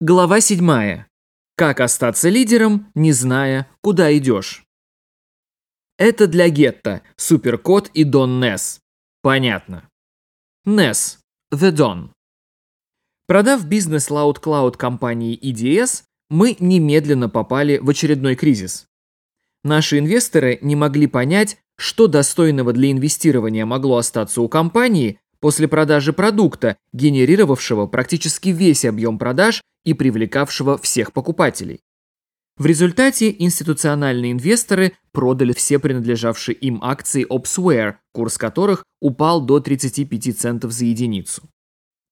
Глава 7. Как остаться лидером, не зная, куда идешь. Это для гетто, суперкот и Дон Несс. Понятно. Несс. The Don. Продав бизнес Loud Cloud компании EDS, мы немедленно попали в очередной кризис. Наши инвесторы не могли понять, что достойного для инвестирования могло остаться у компании после продажи продукта, генерировавшего практически весь объем продаж и привлекавшего всех покупателей. В результате институциональные инвесторы продали все принадлежавшие им акции Opsware, курс которых упал до 35 центов за единицу.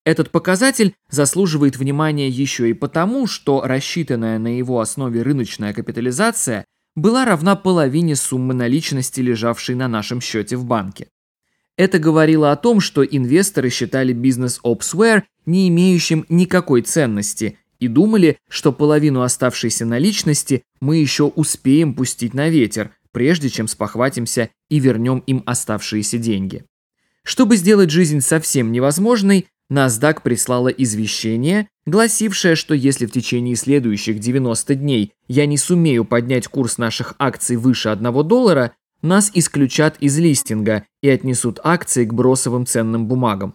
Этот показатель заслуживает внимания еще и потому, что рассчитанная на его основе рыночная капитализация была равна половине суммы наличности, лежавшей на нашем счете в банке. Это говорило о том, что инвесторы считали бизнес Opsware не имеющим никакой ценности и думали, что половину оставшейся наличности мы еще успеем пустить на ветер, прежде чем спохватимся и вернем им оставшиеся деньги. Чтобы сделать жизнь совсем невозможной, NASDAQ прислала извещение, гласившее, что если в течение следующих 90 дней я не сумею поднять курс наших акций выше 1 доллара, нас исключат из листинга и отнесут акции к бросовым ценным бумагам.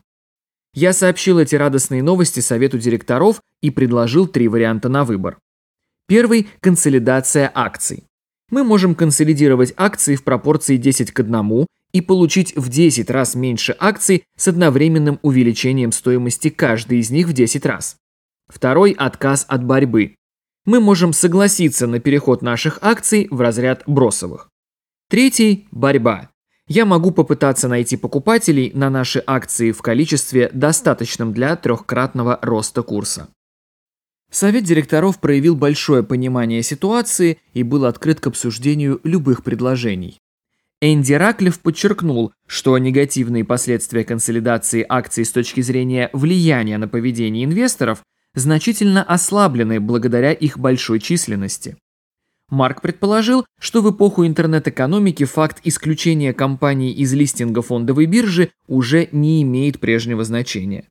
Я сообщил эти радостные новости совету директоров и предложил три варианта на выбор. Первый – консолидация акций. Мы можем консолидировать акции в пропорции 10 к 1 и получить в 10 раз меньше акций с одновременным увеличением стоимости каждой из них в 10 раз. Второй – отказ от борьбы. Мы можем согласиться на переход наших акций в разряд бросовых. Третий – борьба я могу попытаться найти покупателей на наши акции в количестве, достаточном для трехкратного роста курса. Совет директоров проявил большое понимание ситуации и был открыт к обсуждению любых предложений. Энди Раклиф подчеркнул, что негативные последствия консолидации акций с точки зрения влияния на поведение инвесторов значительно ослаблены благодаря их большой численности. Марк предположил, что в эпоху интернет-экономики факт исключения компаний из листинга фондовой биржи уже не имеет прежнего значения.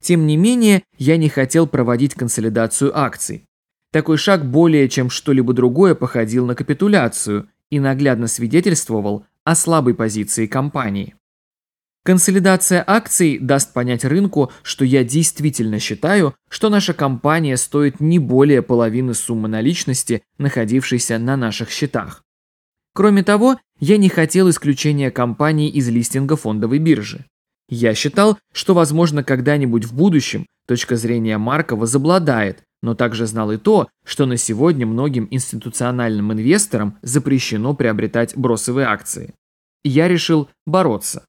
Тем не менее, я не хотел проводить консолидацию акций. Такой шаг более чем что-либо другое походил на капитуляцию и наглядно свидетельствовал о слабой позиции компании. Консолидация акций даст понять рынку, что я действительно считаю, что наша компания стоит не более половины суммы наличности, находившейся на наших счетах. Кроме того, я не хотел исключения компании из листинга фондовой биржи. Я считал, что, возможно, когда-нибудь в будущем точка зрения Марка возобладает, но также знал и то, что на сегодня многим институциональным инвесторам запрещено приобретать бросовые акции. Я решил бороться.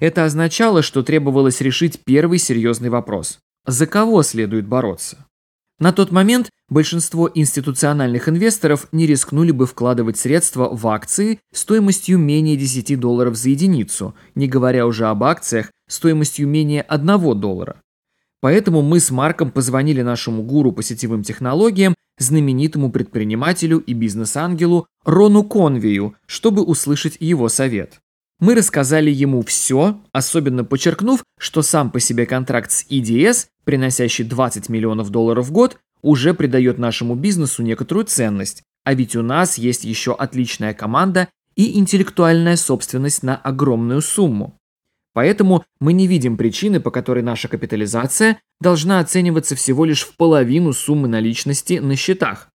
Это означало, что требовалось решить первый серьезный вопрос. За кого следует бороться? На тот момент большинство институциональных инвесторов не рискнули бы вкладывать средства в акции стоимостью менее 10 долларов за единицу, не говоря уже об акциях стоимостью менее 1 доллара. Поэтому мы с Марком позвонили нашему гуру по сетевым технологиям, знаменитому предпринимателю и бизнес-ангелу Рону Конвею, чтобы услышать его совет. Мы рассказали ему все, особенно подчеркнув, что сам по себе контракт с EDS, приносящий 20 миллионов долларов в год, уже придает нашему бизнесу некоторую ценность, а ведь у нас есть еще отличная команда и интеллектуальная собственность на огромную сумму. Поэтому мы не видим причины, по которой наша капитализация должна оцениваться всего лишь в половину суммы наличности на счетах.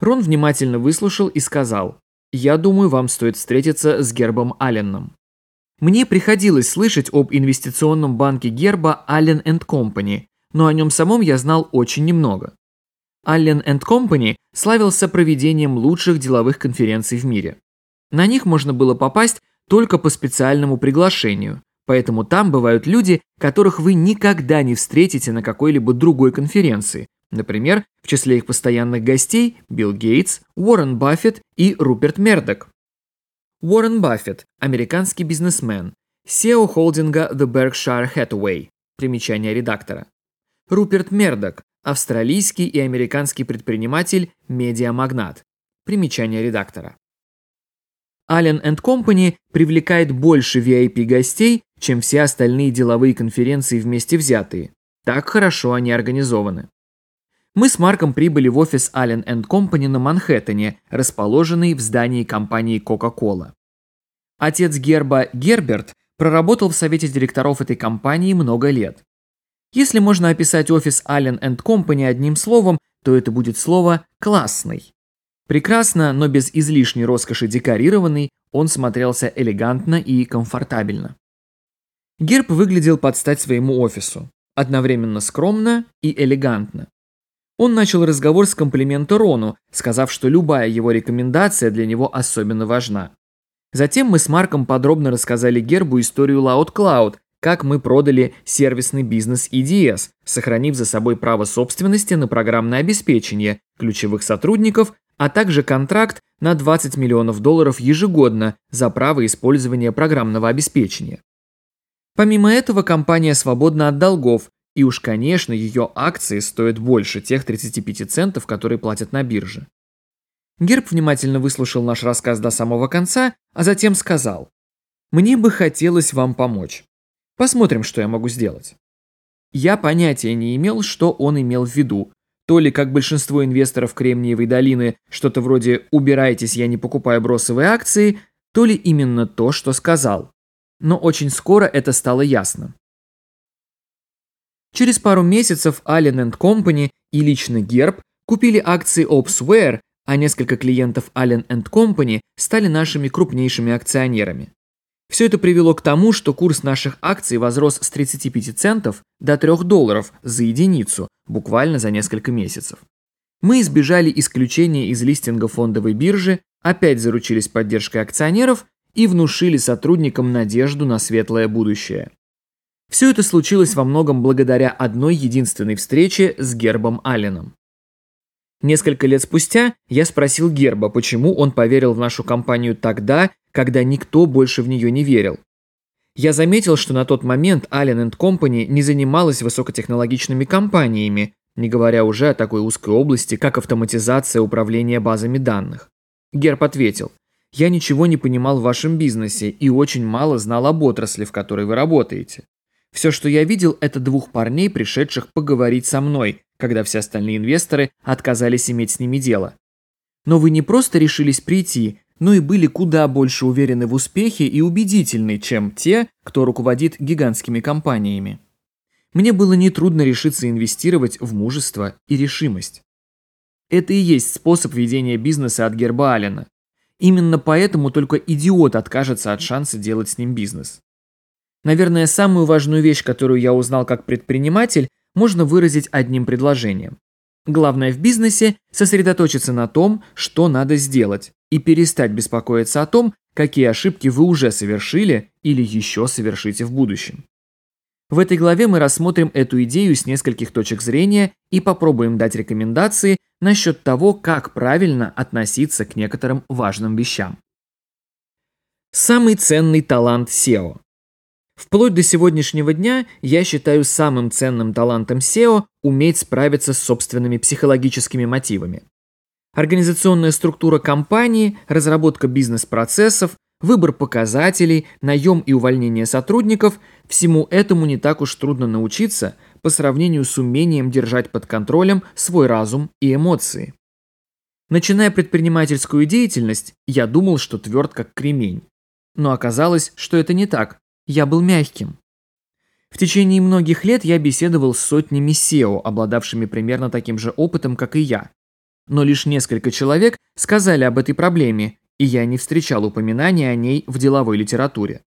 Рон внимательно выслушал и сказал, я думаю, вам стоит встретиться с Гербом Алленом. Мне приходилось слышать об инвестиционном банке Герба Allen Company, но о нем самом я знал очень немного. Allen Company славился проведением лучших деловых конференций в мире. На них можно было попасть только по специальному приглашению, поэтому там бывают люди, которых вы никогда не встретите на какой-либо другой конференции, Например, в числе их постоянных гостей Билл Гейтс, Уоррен Баффет и Руперт Мердок. Уоррен Баффет – американский бизнесмен, SEO холдинга The Berkshire Hathaway, примечание редактора. Руперт Мердок – австралийский и американский предприниматель, медиамагнат, примечание редактора. Allen Company привлекает больше VIP-гостей, чем все остальные деловые конференции вместе взятые. Так хорошо они организованы. Мы с Марком прибыли в офис Allen Company на Манхэттене, расположенный в здании компании Coca-Cola. Отец Герба, Герберт, проработал в совете директоров этой компании много лет. Если можно описать офис Allen Company одним словом, то это будет слово «классный». Прекрасно, но без излишней роскоши декорированный, он смотрелся элегантно и комфортабельно. Герб выглядел под стать своему офису, одновременно скромно и элегантно. Он начал разговор с комплимента Рону, сказав, что любая его рекомендация для него особенно важна. Затем мы с Марком подробно рассказали Гербу историю Loud Cloud, как мы продали сервисный бизнес EDS, сохранив за собой право собственности на программное обеспечение, ключевых сотрудников, а также контракт на 20 миллионов долларов ежегодно за право использования программного обеспечения. Помимо этого, компания свободна от долгов, и уж, конечно, ее акции стоят больше тех 35 центов, которые платят на бирже. Герб внимательно выслушал наш рассказ до самого конца, а затем сказал, «Мне бы хотелось вам помочь. Посмотрим, что я могу сделать». Я понятия не имел, что он имел в виду. То ли, как большинство инвесторов Кремниевой долины, что-то вроде «убирайтесь, я не покупаю бросовые акции», то ли именно то, что сказал. Но очень скоро это стало ясно. Через пару месяцев Allen Company и лично Герб купили акции Opsware, а несколько клиентов Allen Company стали нашими крупнейшими акционерами. Все это привело к тому, что курс наших акций возрос с 35 центов до 3 долларов за единицу буквально за несколько месяцев. Мы избежали исключения из листинга фондовой биржи, опять заручились поддержкой акционеров и внушили сотрудникам надежду на светлое будущее. Все это случилось во многом благодаря одной единственной встрече с Гербом Алленом. Несколько лет спустя я спросил Герба, почему он поверил в нашу компанию тогда, когда никто больше в нее не верил. Я заметил, что на тот момент Allen Company не занималась высокотехнологичными компаниями, не говоря уже о такой узкой области, как автоматизация управления базами данных. Герб ответил, «Я ничего не понимал в вашем бизнесе и очень мало знал об отрасли, в которой вы работаете. Все, что я видел, это двух парней, пришедших поговорить со мной, когда все остальные инвесторы отказались иметь с ними дело. Но вы не просто решились прийти, но и были куда больше уверены в успехе и убедительны, чем те, кто руководит гигантскими компаниями. Мне было нетрудно решиться инвестировать в мужество и решимость. Это и есть способ ведения бизнеса от Герба Аллена. Именно поэтому только идиот откажется от шанса делать с ним бизнес. Наверное, самую важную вещь, которую я узнал как предприниматель, можно выразить одним предложением. Главное в бизнесе – сосредоточиться на том, что надо сделать, и перестать беспокоиться о том, какие ошибки вы уже совершили или еще совершите в будущем. В этой главе мы рассмотрим эту идею с нескольких точек зрения и попробуем дать рекомендации насчет того, как правильно относиться к некоторым важным вещам. Самый ценный талант SEO. Вплоть до сегодняшнего дня я считаю самым ценным талантом SEO уметь справиться с собственными психологическими мотивами. Организационная структура компании, разработка бизнес-процессов, выбор показателей, наем и увольнение сотрудников – всему этому не так уж трудно научиться по сравнению с умением держать под контролем свой разум и эмоции. Начиная предпринимательскую деятельность, я думал, что тверд как кремень. Но оказалось, что это не так. Я был мягким. В течение многих лет я беседовал с сотнями SEO, обладавшими примерно таким же опытом, как и я. Но лишь несколько человек сказали об этой проблеме, и я не встречал упоминания о ней в деловой литературе.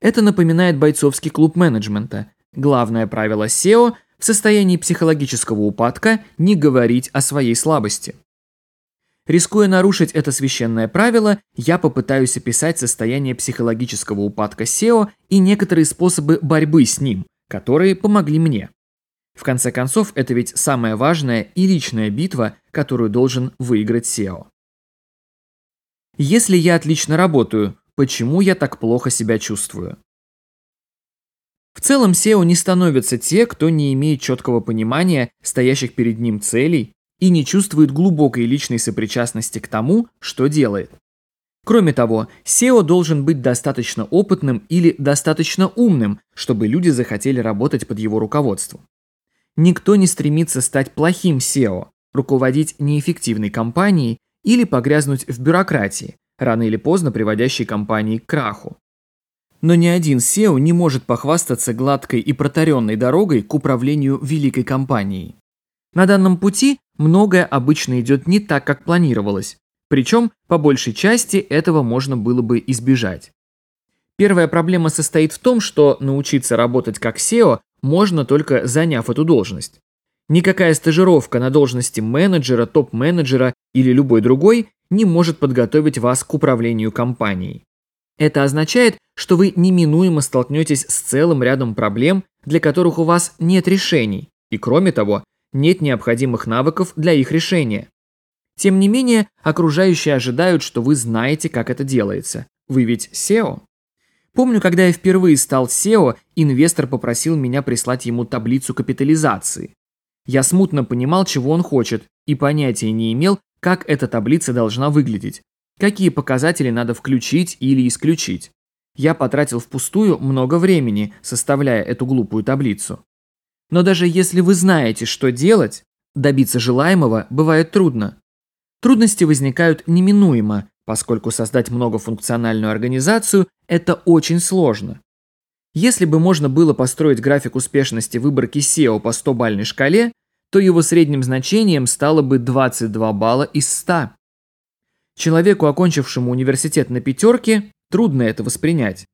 Это напоминает бойцовский клуб менеджмента. Главное правило SEO в состоянии психологического упадка не говорить о своей слабости. Рискуя нарушить это священное правило, я попытаюсь описать состояние психологического упадка SEO и некоторые способы борьбы с ним, которые помогли мне. В конце концов, это ведь самая важная и личная битва, которую должен выиграть SEO. Если я отлично работаю, почему я так плохо себя чувствую? В целом SEO не становятся те, кто не имеет четкого понимания стоящих перед ним целей и не чувствует глубокой личной сопричастности к тому, что делает. Кроме того, SEO должен быть достаточно опытным или достаточно умным, чтобы люди захотели работать под его руководством. Никто не стремится стать плохим SEO, руководить неэффективной компанией или погрязнуть в бюрократии, рано или поздно приводящей компании к краху. Но ни один SEO не может похвастаться гладкой и протаренной дорогой к управлению великой компанией. На данном пути многое обычно идет не так, как планировалось, причем по большей части этого можно было бы избежать. Первая проблема состоит в том, что научиться работать как SEO можно только заняв эту должность. Никакая стажировка на должности менеджера, топ-менеджера или любой другой не может подготовить вас к управлению компанией. Это означает, что вы неминуемо столкнетесь с целым рядом проблем, для которых у вас нет решений, и кроме того, нет необходимых навыков для их решения. Тем не менее, окружающие ожидают, что вы знаете, как это делается. Вы ведь SEO. Помню, когда я впервые стал SEO, инвестор попросил меня прислать ему таблицу капитализации. Я смутно понимал, чего он хочет, и понятия не имел, как эта таблица должна выглядеть, какие показатели надо включить или исключить. Я потратил впустую много времени, составляя эту глупую таблицу. Но даже если вы знаете, что делать, добиться желаемого бывает трудно. Трудности возникают неминуемо, поскольку создать многофункциональную организацию – это очень сложно. Если бы можно было построить график успешности выборки SEO по 100-бальной шкале, то его средним значением стало бы 22 балла из 100. Человеку, окончившему университет на пятерке, трудно это воспринять.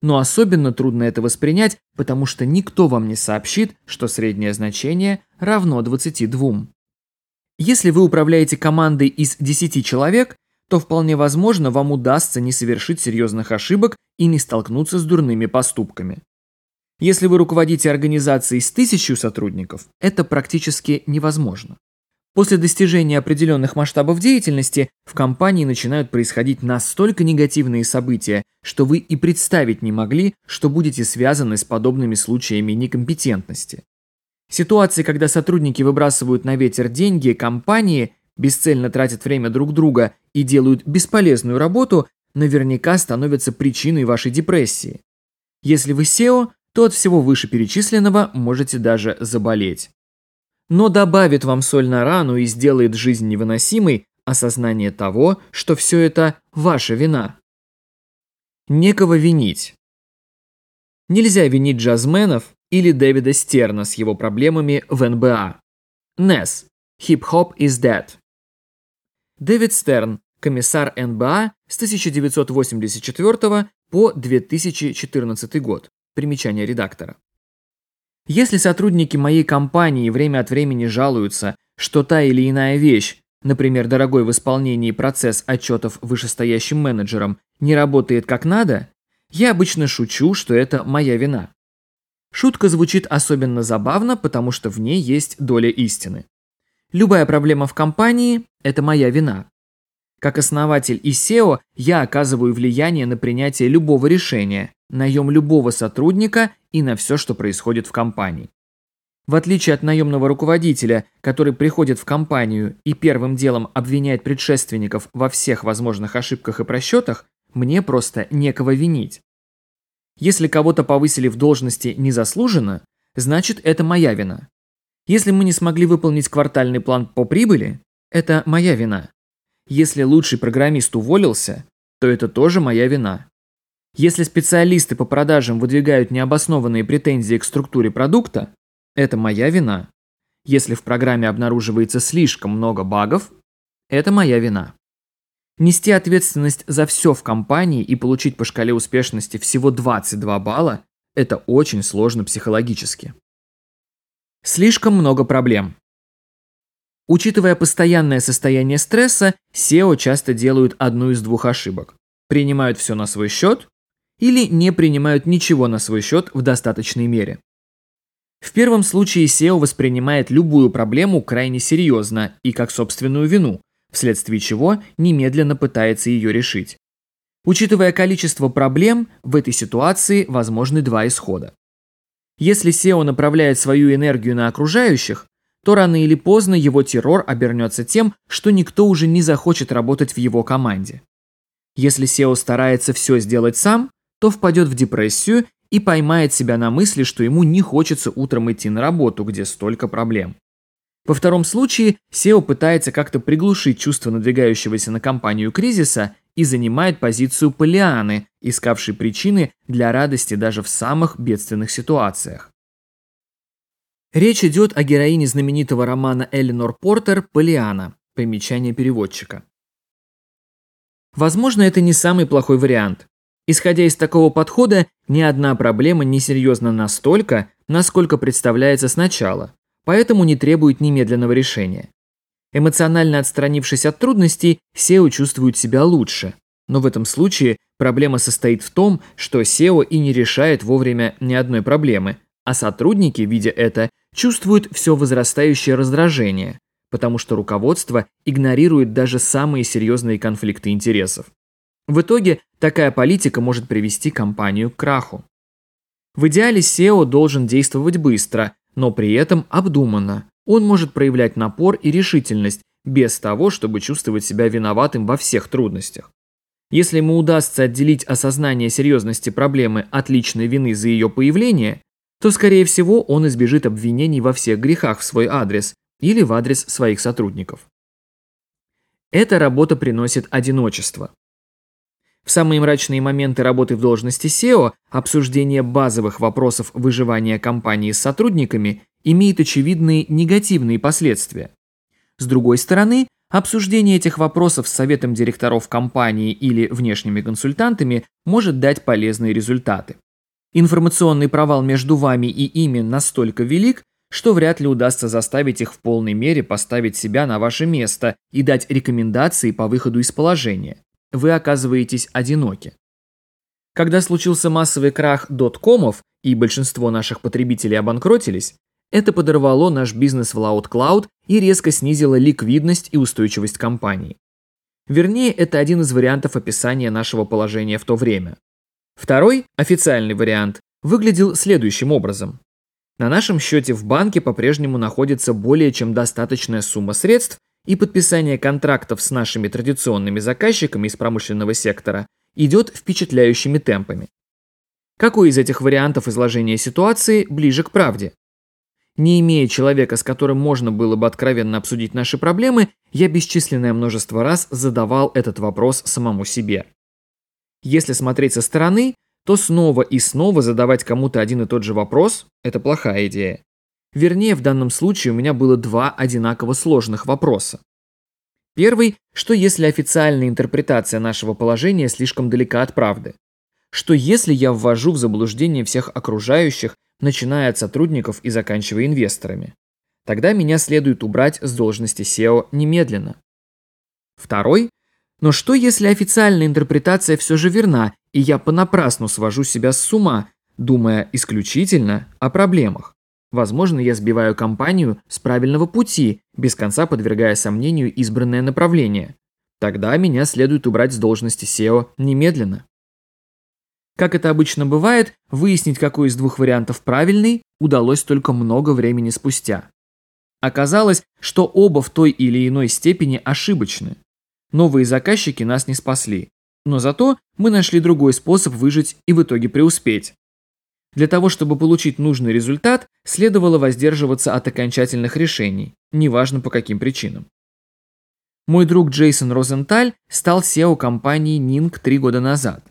Но особенно трудно это воспринять, потому что никто вам не сообщит, что среднее значение равно 22. Если вы управляете командой из 10 человек, то вполне возможно вам удастся не совершить серьезных ошибок и не столкнуться с дурными поступками. Если вы руководите организацией с тысячью сотрудников, это практически невозможно. После достижения определенных масштабов деятельности в компании начинают происходить настолько негативные события, что вы и представить не могли, что будете связаны с подобными случаями некомпетентности. Ситуации, когда сотрудники выбрасывают на ветер деньги компании, бесцельно тратят время друг друга и делают бесполезную работу, наверняка становятся причиной вашей депрессии. Если вы SEO, то от всего вышеперечисленного можете даже заболеть. Но добавит вам соль на рану и сделает жизнь невыносимой осознание того, что все это ваша вина. Некого винить. Нельзя винить джазменов или Дэвида Стерна с его проблемами в НБА. Hip Hop is Dead. Дэвид Стерн, комиссар НБА с 1984 по 2014 год. Примечание редактора. Если сотрудники моей компании время от времени жалуются, что та или иная вещь, например, дорогой в исполнении процесс отчетов вышестоящим менеджерам, не работает как надо, я обычно шучу, что это моя вина. Шутка звучит особенно забавно, потому что в ней есть доля истины. Любая проблема в компании – это моя вина. Как основатель и SEO я оказываю влияние на принятие любого решения, наем любого сотрудника и на все, что происходит в компании. В отличие от наемного руководителя, который приходит в компанию и первым делом обвиняет предшественников во всех возможных ошибках и просчетах, мне просто некого винить. Если кого-то повысили в должности незаслуженно, значит это моя вина. Если мы не смогли выполнить квартальный план по прибыли, это моя вина. Если лучший программист уволился, то это тоже моя вина. Если специалисты по продажам выдвигают необоснованные претензии к структуре продукта, это моя вина. Если в программе обнаруживается слишком много багов, это моя вина. Нести ответственность за все в компании и получить по шкале успешности всего 22 балла – это очень сложно психологически. Слишком много проблем. Учитывая постоянное состояние стресса, SEO часто делают одну из двух ошибок. Принимают все на свой счет или не принимают ничего на свой счет в достаточной мере. В первом случае SEO воспринимает любую проблему крайне серьезно и как собственную вину, вследствие чего немедленно пытается ее решить. Учитывая количество проблем, в этой ситуации возможны два исхода. Если SEO направляет свою энергию на окружающих, то рано или поздно его террор обернется тем, что никто уже не захочет работать в его команде. Если SEO старается все сделать сам, то впадет в депрессию и поймает себя на мысли, что ему не хочется утром идти на работу, где столько проблем. Во втором случае SEO пытается как-то приглушить чувство надвигающегося на компанию кризиса и занимает позицию Полианы, искавшей причины для радости даже в самых бедственных ситуациях. Речь идет о героине знаменитого романа Эленор Портер «Полиана». Примечание переводчика. Возможно, это не самый плохой вариант. Исходя из такого подхода, ни одна проблема не серьезна настолько, насколько представляется сначала, поэтому не требует немедленного решения. Эмоционально отстранившись от трудностей, SEO чувствует себя лучше. Но в этом случае проблема состоит в том, что SEO и не решает вовремя ни одной проблемы, а сотрудники, видя это, чувствуют все возрастающее раздражение, потому что руководство игнорирует даже самые серьезные конфликты интересов. В итоге такая политика может привести компанию к краху. В идеале SEO должен действовать быстро, но при этом обдуманно. Он может проявлять напор и решительность, без того, чтобы чувствовать себя виноватым во всех трудностях. Если ему удастся отделить осознание серьезности проблемы от личной вины за ее появление, то, скорее всего, он избежит обвинений во всех грехах в свой адрес или в адрес своих сотрудников. Эта работа приносит одиночество. В самые мрачные моменты работы в должности SEO обсуждение базовых вопросов выживания компании с сотрудниками имеет очевидные негативные последствия. С другой стороны, обсуждение этих вопросов с советом директоров компании или внешними консультантами может дать полезные результаты. Информационный провал между вами и ими настолько велик, что вряд ли удастся заставить их в полной мере поставить себя на ваше место и дать рекомендации по выходу из положения вы оказываетесь одиноки. Когда случился массовый крах доткомов и большинство наших потребителей обанкротились, это подорвало наш бизнес в Loud Cloud и резко снизило ликвидность и устойчивость компании. Вернее, это один из вариантов описания нашего положения в то время. Второй, официальный вариант, выглядел следующим образом. На нашем счете в банке по-прежнему находится более чем достаточная сумма средств, и подписание контрактов с нашими традиционными заказчиками из промышленного сектора идет впечатляющими темпами. Какой из этих вариантов изложения ситуации ближе к правде? Не имея человека, с которым можно было бы откровенно обсудить наши проблемы, я бесчисленное множество раз задавал этот вопрос самому себе. Если смотреть со стороны, то снова и снова задавать кому-то один и тот же вопрос – это плохая идея. Вернее, в данном случае у меня было два одинаково сложных вопроса. Первый, что если официальная интерпретация нашего положения слишком далека от правды? Что если я ввожу в заблуждение всех окружающих, начиная от сотрудников и заканчивая инвесторами? Тогда меня следует убрать с должности SEO немедленно. Второй, но что если официальная интерпретация все же верна, и я понапрасну свожу себя с ума, думая исключительно о проблемах? Возможно, я сбиваю компанию с правильного пути, без конца подвергая сомнению избранное направление. Тогда меня следует убрать с должности SEO немедленно. Как это обычно бывает, выяснить, какой из двух вариантов правильный, удалось только много времени спустя. Оказалось, что оба в той или иной степени ошибочны. Новые заказчики нас не спасли. Но зато мы нашли другой способ выжить и в итоге преуспеть. Для того, чтобы получить нужный результат, следовало воздерживаться от окончательных решений, неважно по каким причинам. Мой друг Джейсон Розенталь стал SEO компании Ning три года назад.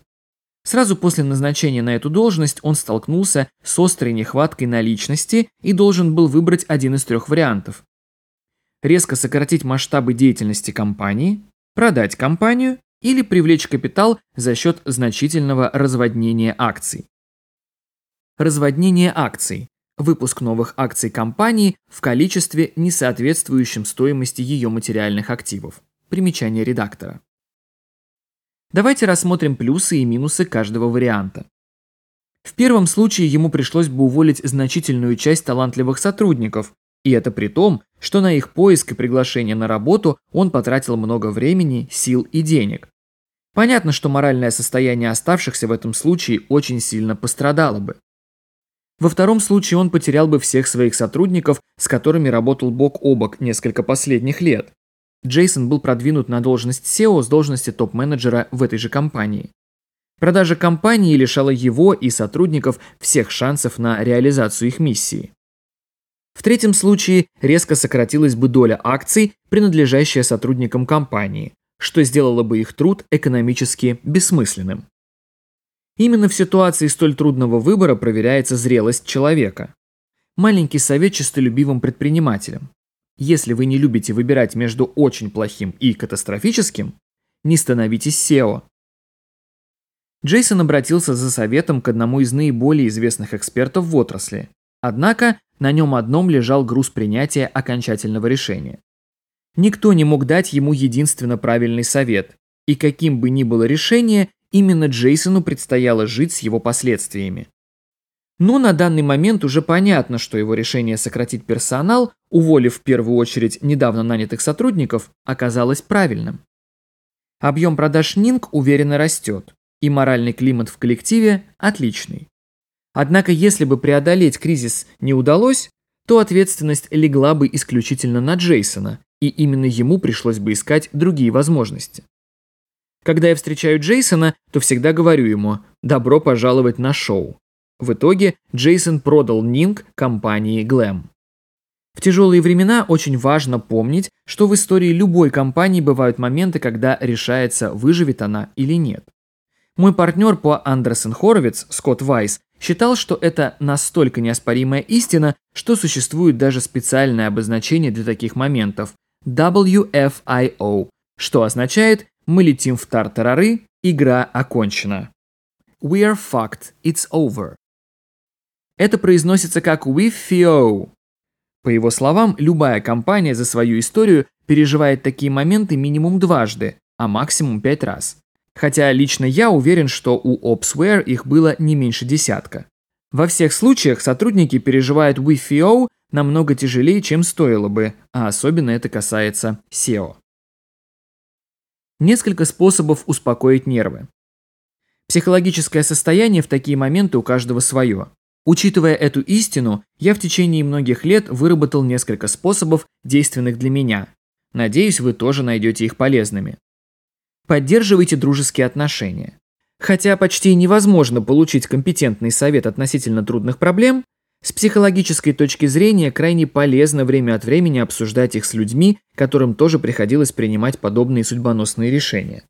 Сразу после назначения на эту должность он столкнулся с острой нехваткой наличности и должен был выбрать один из трех вариантов. Резко сократить масштабы деятельности компании, продать компанию или привлечь капитал за счет значительного разводнения акций. Разводнение акций. Выпуск новых акций компании в количестве, не соответствующем стоимости ее материальных активов. Примечание редактора. Давайте рассмотрим плюсы и минусы каждого варианта. В первом случае ему пришлось бы уволить значительную часть талантливых сотрудников, и это при том, что на их поиск и приглашение на работу он потратил много времени, сил и денег. Понятно, что моральное состояние оставшихся в этом случае очень сильно пострадало бы. Во втором случае он потерял бы всех своих сотрудников, с которыми работал бок о бок несколько последних лет. Джейсон был продвинут на должность SEO с должности топ-менеджера в этой же компании. Продажа компании лишала его и сотрудников всех шансов на реализацию их миссии. В третьем случае резко сократилась бы доля акций, принадлежащая сотрудникам компании, что сделало бы их труд экономически бессмысленным. Именно в ситуации столь трудного выбора проверяется зрелость человека. Маленький совет честолюбивым предпринимателям. Если вы не любите выбирать между очень плохим и катастрофическим, не становитесь SEO. Джейсон обратился за советом к одному из наиболее известных экспертов в отрасли. Однако на нем одном лежал груз принятия окончательного решения. Никто не мог дать ему единственно правильный совет, и каким бы ни было решение, именно Джейсону предстояло жить с его последствиями. Но на данный момент уже понятно, что его решение сократить персонал, уволив в первую очередь недавно нанятых сотрудников, оказалось правильным. Объем продаж Нинг уверенно растет, и моральный климат в коллективе отличный. Однако если бы преодолеть кризис не удалось, то ответственность легла бы исключительно на Джейсона, и именно ему пришлось бы искать другие возможности. Когда я встречаю Джейсона, то всегда говорю ему «добро пожаловать на шоу». В итоге Джейсон продал Нинг компании Glam. В тяжелые времена очень важно помнить, что в истории любой компании бывают моменты, когда решается, выживет она или нет. Мой партнер по Андерсен Хоровиц, Скотт Вайс, считал, что это настолько неоспоримая истина, что существует даже специальное обозначение для таких моментов – WFIO, что означает «мы летим в тартарары, игра окончена». We are fucked, it's over. Это произносится как we fio. По его словам, любая компания за свою историю переживает такие моменты минимум дважды, а максимум пять раз. Хотя лично я уверен, что у Opsware их было не меньше десятка. Во всех случаях сотрудники переживают WFO намного тяжелее, чем стоило бы, а особенно это касается SEO. Несколько способов успокоить нервы. Психологическое состояние в такие моменты у каждого свое. Учитывая эту истину, я в течение многих лет выработал несколько способов, действенных для меня. Надеюсь, вы тоже найдете их полезными. Поддерживайте дружеские отношения. Хотя почти невозможно получить компетентный совет относительно трудных проблем, с психологической точки зрения крайне полезно время от времени обсуждать их с людьми, которым тоже приходилось принимать подобные судьбоносные решения.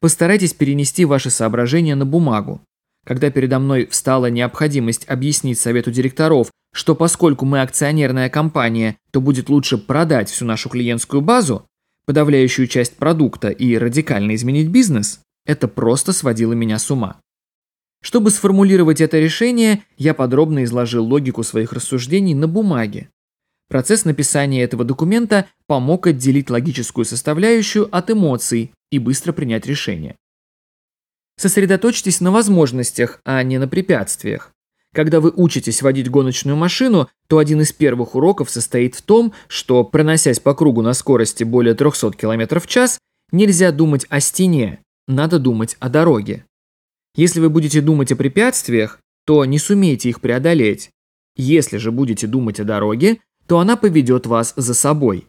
Постарайтесь перенести ваши соображения на бумагу. Когда передо мной встала необходимость объяснить совету директоров, что поскольку мы акционерная компания, то будет лучше продать всю нашу клиентскую базу, подавляющую часть продукта и радикально изменить бизнес, это просто сводило меня с ума. Чтобы сформулировать это решение, я подробно изложил логику своих рассуждений на бумаге. Процесс написания этого документа помог отделить логическую составляющую от эмоций и быстро принять решение. Сосредоточьтесь на возможностях, а не на препятствиях. Когда вы учитесь водить гоночную машину, то один из первых уроков состоит в том, что, проносясь по кругу на скорости более 300 км в час, нельзя думать о стене, надо думать о дороге. Если вы будете думать о препятствиях, то не сумеете их преодолеть. Если же будете думать о дороге, то она поведет вас за собой.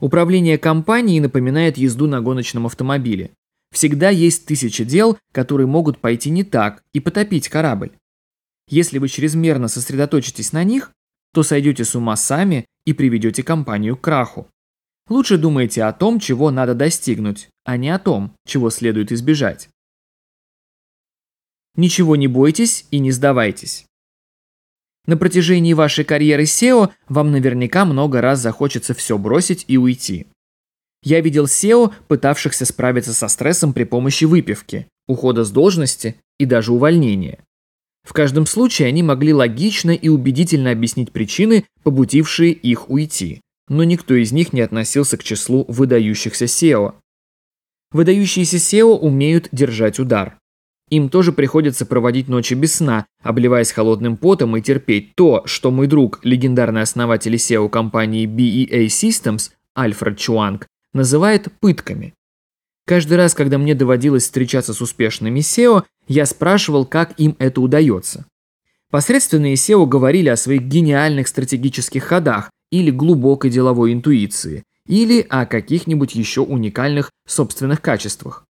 Управление компанией напоминает езду на гоночном автомобиле. Всегда есть тысячи дел, которые могут пойти не так и потопить корабль. Если вы чрезмерно сосредоточитесь на них, то сойдете с ума сами и приведете компанию к краху. Лучше думайте о том, чего надо достигнуть, а не о том, чего следует избежать. Ничего не бойтесь и не сдавайтесь. На протяжении вашей карьеры SEO вам наверняка много раз захочется все бросить и уйти. Я видел SEO, пытавшихся справиться со стрессом при помощи выпивки, ухода с должности и даже увольнения. В каждом случае они могли логично и убедительно объяснить причины, побудившие их уйти, но никто из них не относился к числу выдающихся SEO. Выдающиеся SEO умеют держать удар. Им тоже приходится проводить ночи без сна, обливаясь холодным потом и терпеть то, что мой друг, легендарный основатель SEO компании BEA Systems, Альфред Чуанг, называет пытками. Каждый раз, когда мне доводилось встречаться с успешными SEO, я спрашивал, как им это удается. Посредственные SEO говорили о своих гениальных стратегических ходах или глубокой деловой интуиции, или о каких-нибудь еще уникальных собственных качествах.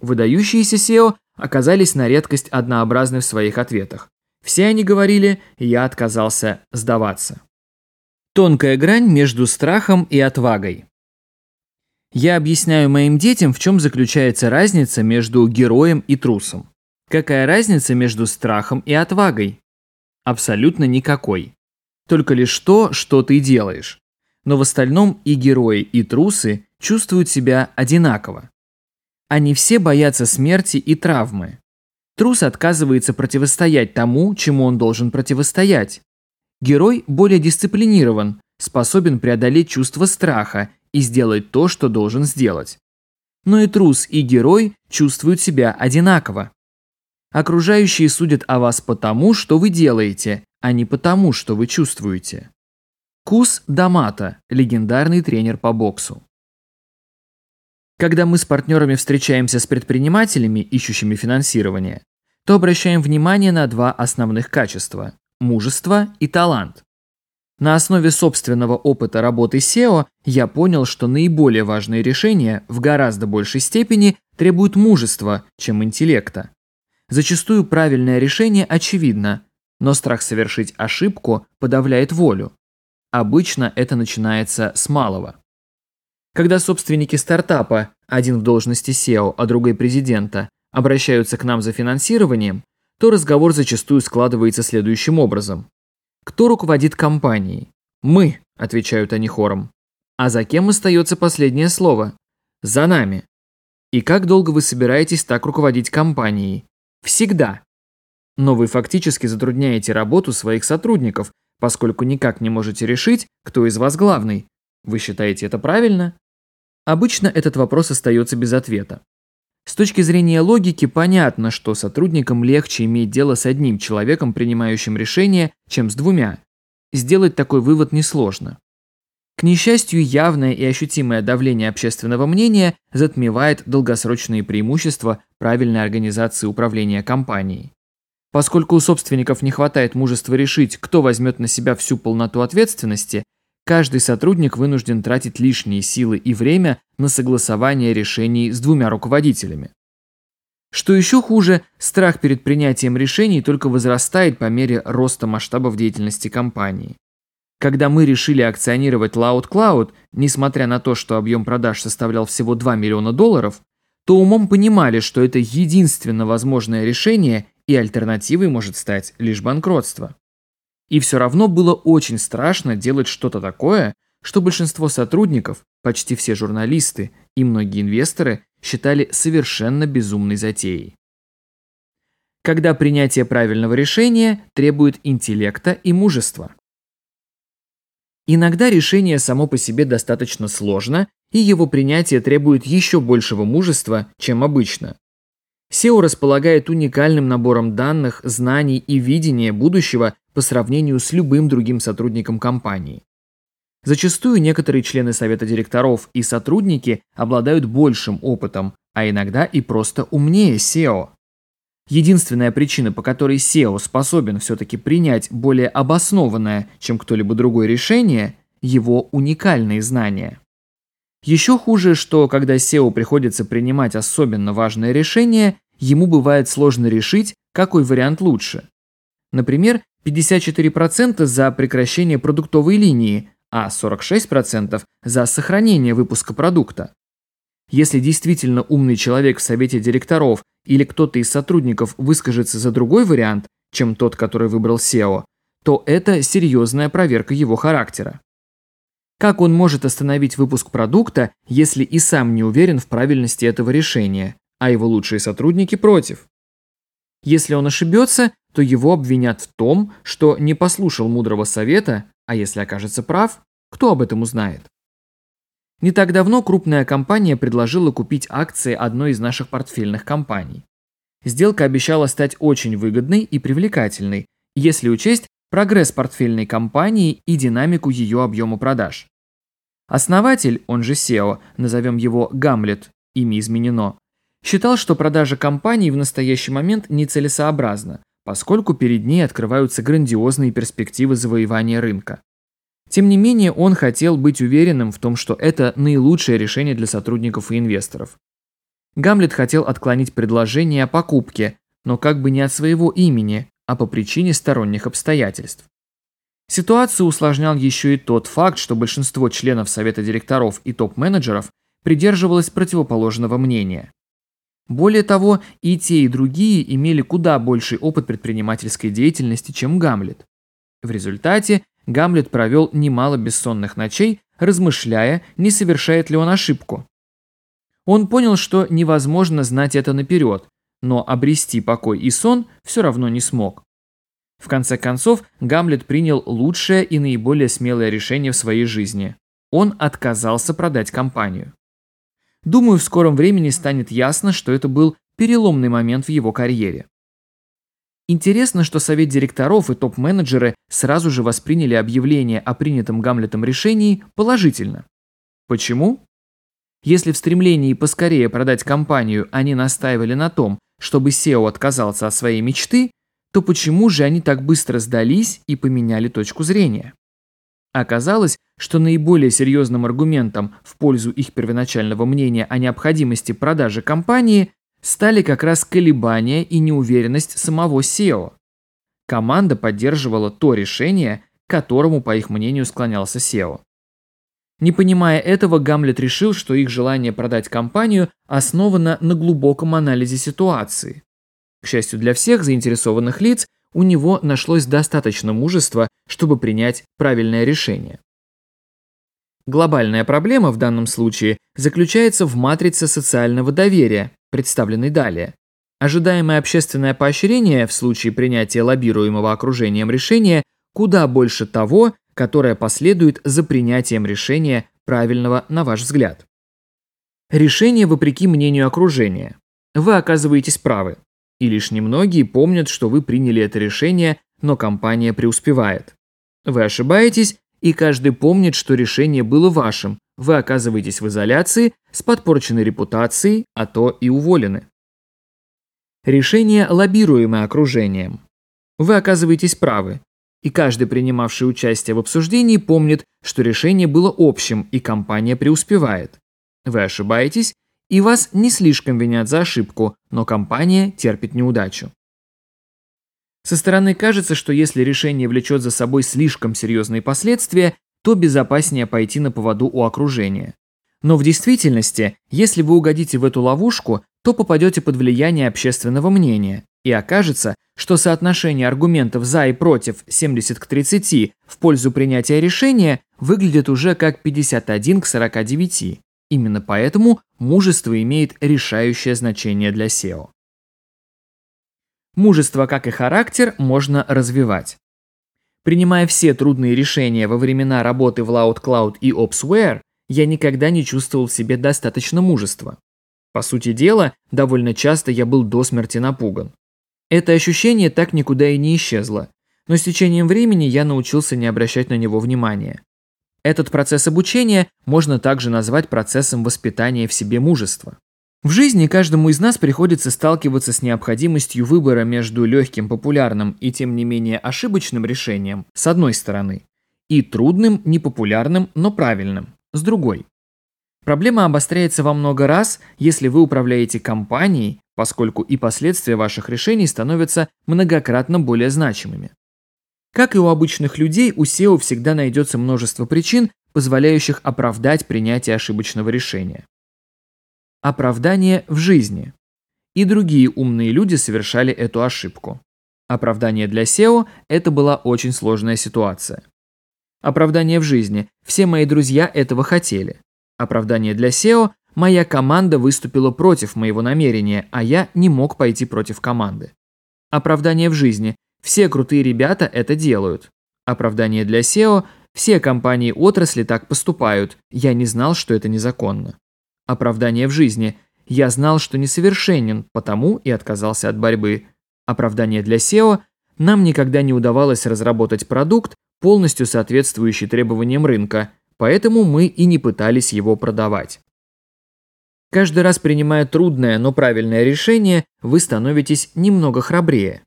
Выдающиеся SEO оказались на редкость однообразны в своих ответах. Все они говорили, я отказался сдаваться. Тонкая грань между страхом и отвагой. Я объясняю моим детям, в чем заключается разница между героем и трусом. Какая разница между страхом и отвагой? Абсолютно никакой. Только лишь то, что ты делаешь. Но в остальном и герои, и трусы чувствуют себя одинаково. Они все боятся смерти и травмы. Трус отказывается противостоять тому, чему он должен противостоять. Герой более дисциплинирован, способен преодолеть чувство страха и сделать то, что должен сделать. Но и трус, и герой чувствуют себя одинаково. Окружающие судят о вас потому, что вы делаете, а не потому, что вы чувствуете. Кус Дамата, легендарный тренер по боксу. Когда мы с партнерами встречаемся с предпринимателями, ищущими финансирование, то обращаем внимание на два основных качества – мужество и талант. На основе собственного опыта работы SEO я понял, что наиболее важные решения в гораздо большей степени требуют мужества, чем интеллекта. Зачастую правильное решение очевидно, но страх совершить ошибку подавляет волю. Обычно это начинается с малого. Когда собственники стартапа, один в должности SEO, а другой президента, обращаются к нам за финансированием, то разговор зачастую складывается следующим образом. Кто руководит компанией? Мы, отвечают они хором. А за кем остается последнее слово? За нами. И как долго вы собираетесь так руководить компанией? Всегда. Но вы фактически затрудняете работу своих сотрудников, поскольку никак не можете решить, кто из вас главный. Вы считаете это правильно? Обычно этот вопрос остается без ответа. С точки зрения логики понятно, что сотрудникам легче иметь дело с одним человеком, принимающим решение, чем с двумя. Сделать такой вывод несложно. К несчастью, явное и ощутимое давление общественного мнения затмевает долгосрочные преимущества правильной организации управления компанией. Поскольку у собственников не хватает мужества решить, кто возьмет на себя всю полноту ответственности, каждый сотрудник вынужден тратить лишние силы и время на согласование решений с двумя руководителями. Что еще хуже, страх перед принятием решений только возрастает по мере роста масштабов деятельности компании. Когда мы решили акционировать Loud Cloud, несмотря на то, что объем продаж составлял всего 2 миллиона долларов, то умом понимали, что это единственно возможное решение и альтернативой может стать лишь банкротство. И все равно было очень страшно делать что-то такое, что большинство сотрудников, почти все журналисты и многие инвесторы считали совершенно безумной затеей. Когда принятие правильного решения требует интеллекта и мужества. Иногда решение само по себе достаточно сложно, и его принятие требует еще большего мужества, чем обычно. SEO располагает уникальным набором данных, знаний и видения будущего по сравнению с любым другим сотрудником компании. Зачастую некоторые члены совета директоров и сотрудники обладают большим опытом, а иногда и просто умнее SEO. Единственная причина, по которой SEO способен все-таки принять более обоснованное, чем кто-либо другой решение – его уникальные знания. Еще хуже, что когда SEO приходится принимать особенно важное решение, ему бывает сложно решить, какой вариант лучше. Например, 54% за прекращение продуктовой линии, а 46% за сохранение выпуска продукта. Если действительно умный человек в совете директоров или кто-то из сотрудников выскажется за другой вариант, чем тот, который выбрал SEO, то это серьезная проверка его характера. Как он может остановить выпуск продукта, если и сам не уверен в правильности этого решения, а его лучшие сотрудники против? Если он ошибется, то его обвинят в том, что не послушал мудрого совета, а если окажется прав, кто об этом узнает? Не так давно крупная компания предложила купить акции одной из наших портфельных компаний. Сделка обещала стать очень выгодной и привлекательной, если учесть прогресс портфельной компании и динамику ее объема продаж. Основатель, он же SEO, назовем его Гамлет, имя изменено, считал, что продажа компании в настоящий момент нецелесообразна, поскольку перед ней открываются грандиозные перспективы завоевания рынка. Тем не менее, он хотел быть уверенным в том, что это наилучшее решение для сотрудников и инвесторов. Гамлет хотел отклонить предложение о покупке, но как бы не от своего имени, а по причине сторонних обстоятельств. Ситуацию усложнял еще и тот факт, что большинство членов совета директоров и топ-менеджеров придерживалось противоположного мнения. Более того, и те, и другие имели куда больший опыт предпринимательской деятельности, чем Гамлет. В результате Гамлет провел немало бессонных ночей, размышляя, не совершает ли он ошибку. Он понял, что невозможно знать это наперед, но обрести покой и сон все равно не смог. В конце концов, Гамлет принял лучшее и наиболее смелое решение в своей жизни. Он отказался продать компанию. Думаю, в скором времени станет ясно, что это был переломный момент в его карьере. Интересно, что совет директоров и топ-менеджеры сразу же восприняли объявление о принятом Гамлетом решении положительно. Почему? Если в стремлении поскорее продать компанию они настаивали на том, чтобы SEO отказался от своей мечты, то почему же они так быстро сдались и поменяли точку зрения? Оказалось, что наиболее серьезным аргументом в пользу их первоначального мнения о необходимости продажи компании стали как раз колебания и неуверенность самого SEO. Команда поддерживала то решение, к которому, по их мнению, склонялся SEO. Не понимая этого, Гамлет решил, что их желание продать компанию основано на глубоком анализе ситуации. К счастью для всех заинтересованных лиц, у него нашлось достаточно мужества, чтобы принять правильное решение. Глобальная проблема в данном случае заключается в матрице социального доверия, представленной далее. Ожидаемое общественное поощрение в случае принятия лоббируемого окружением решения куда больше того, которое последует за принятием решения правильного на ваш взгляд. Решение вопреки мнению окружения. Вы оказываетесь правы. И лишь немногие помнят, что вы приняли это решение, но компания преуспевает. Вы ошибаетесь, и каждый помнит, что решение было вашим. Вы оказываетесь в изоляции с подпорченной репутацией, а то и уволены. Решение, лоббируемое окружением. Вы оказываетесь правы. И каждый, принимавший участие в обсуждении, помнит, что решение было общим, и компания преуспевает. Вы ошибаетесь, и вас не слишком винят за ошибку, но компания терпит неудачу. Со стороны кажется, что если решение влечет за собой слишком серьезные последствия, то безопаснее пойти на поводу у окружения. Но в действительности, если вы угодите в эту ловушку, то попадете под влияние общественного мнения, и окажется, что соотношение аргументов за и против 70 к 30 в пользу принятия решения выглядит уже как 51 к 49. Именно поэтому мужество имеет решающее значение для SEO. Мужество, как и характер, можно развивать. Принимая все трудные решения во времена работы в Loud Cloud и OpsWare, я никогда не чувствовал в себе достаточно мужества. По сути дела, довольно часто я был до смерти напуган. Это ощущение так никуда и не исчезло, но с течением времени я научился не обращать на него внимания. Этот процесс обучения можно также назвать процессом воспитания в себе мужества. В жизни каждому из нас приходится сталкиваться с необходимостью выбора между легким, популярным и тем не менее ошибочным решением, с одной стороны, и трудным, непопулярным, но правильным, с другой. Проблема обостряется во много раз, если вы управляете компанией, поскольку и последствия ваших решений становятся многократно более значимыми. Как и у обычных людей, у SEO всегда найдется множество причин, позволяющих оправдать принятие ошибочного решения. Оправдание в жизни. И другие умные люди совершали эту ошибку. Оправдание для SEO – это была очень сложная ситуация. Оправдание в жизни. Все мои друзья этого хотели. Оправдание для SEO – моя команда выступила против моего намерения, а я не мог пойти против команды. Оправдание в жизни. Все крутые ребята это делают. Оправдание для SEO – все компании отрасли так поступают, я не знал, что это незаконно оправдание в жизни. Я знал, что несовершенен, потому и отказался от борьбы. Оправдание для SEO – нам никогда не удавалось разработать продукт, полностью соответствующий требованиям рынка, поэтому мы и не пытались его продавать. Каждый раз принимая трудное, но правильное решение, вы становитесь немного храбрее.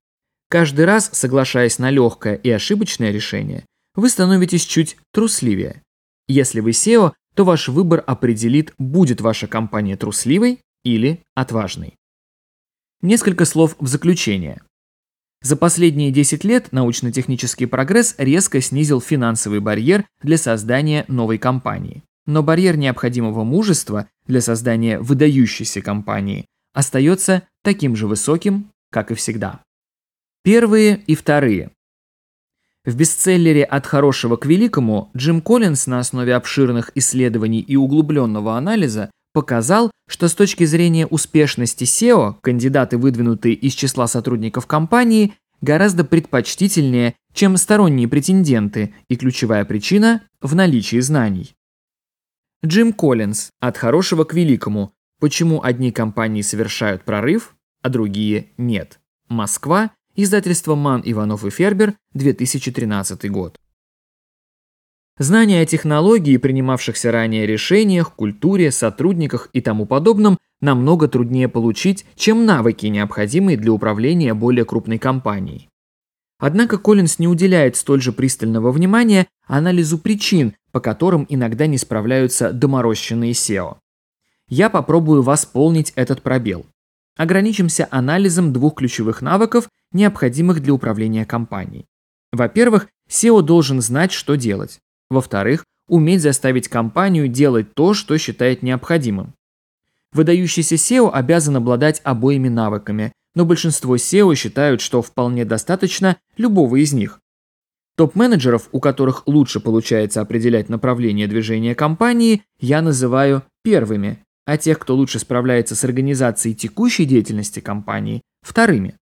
Каждый раз, соглашаясь на легкое и ошибочное решение, вы становитесь чуть трусливее. Если вы SEO, то ваш выбор определит, будет ваша компания трусливой или отважный. Несколько слов в заключение. За последние 10 лет научно-технический прогресс резко снизил финансовый барьер для создания новой компании. Но барьер необходимого мужества для создания выдающейся компании остается таким же высоким, как и всегда. Первые и вторые. В бестселлере «От хорошего к великому» Джим Коллинс на основе обширных исследований и углубленного анализа показал, что с точки зрения успешности SEO кандидаты, выдвинутые из числа сотрудников компании, гораздо предпочтительнее, чем сторонние претенденты, и ключевая причина в наличии знаний. Джим Коллинз «От хорошего к великому. Почему одни компании совершают прорыв, а другие нет». Москва, Издательство Ман, Иванов и Фербер, 2013 год. Знания о технологии, принимавшихся ранее решениях, культуре, сотрудниках и тому подобном намного труднее получить, чем навыки, необходимые для управления более крупной компанией. Однако Коллинс не уделяет столь же пристального внимания анализу причин, по которым иногда не справляются доморощенные SEO. Я попробую восполнить этот пробел. Ограничимся анализом двух ключевых навыков, необходимых для управления компанией. Во-первых, SEO должен знать, что делать. Во-вторых, уметь заставить компанию делать то, что считает необходимым. Выдающийся SEO обязан обладать обоими навыками, но большинство SEO считают, что вполне достаточно любого из них. Топ-менеджеров, у которых лучше получается определять направление движения компании, я называю первыми, а тех, кто лучше справляется с организацией текущей деятельности компании, вторыми.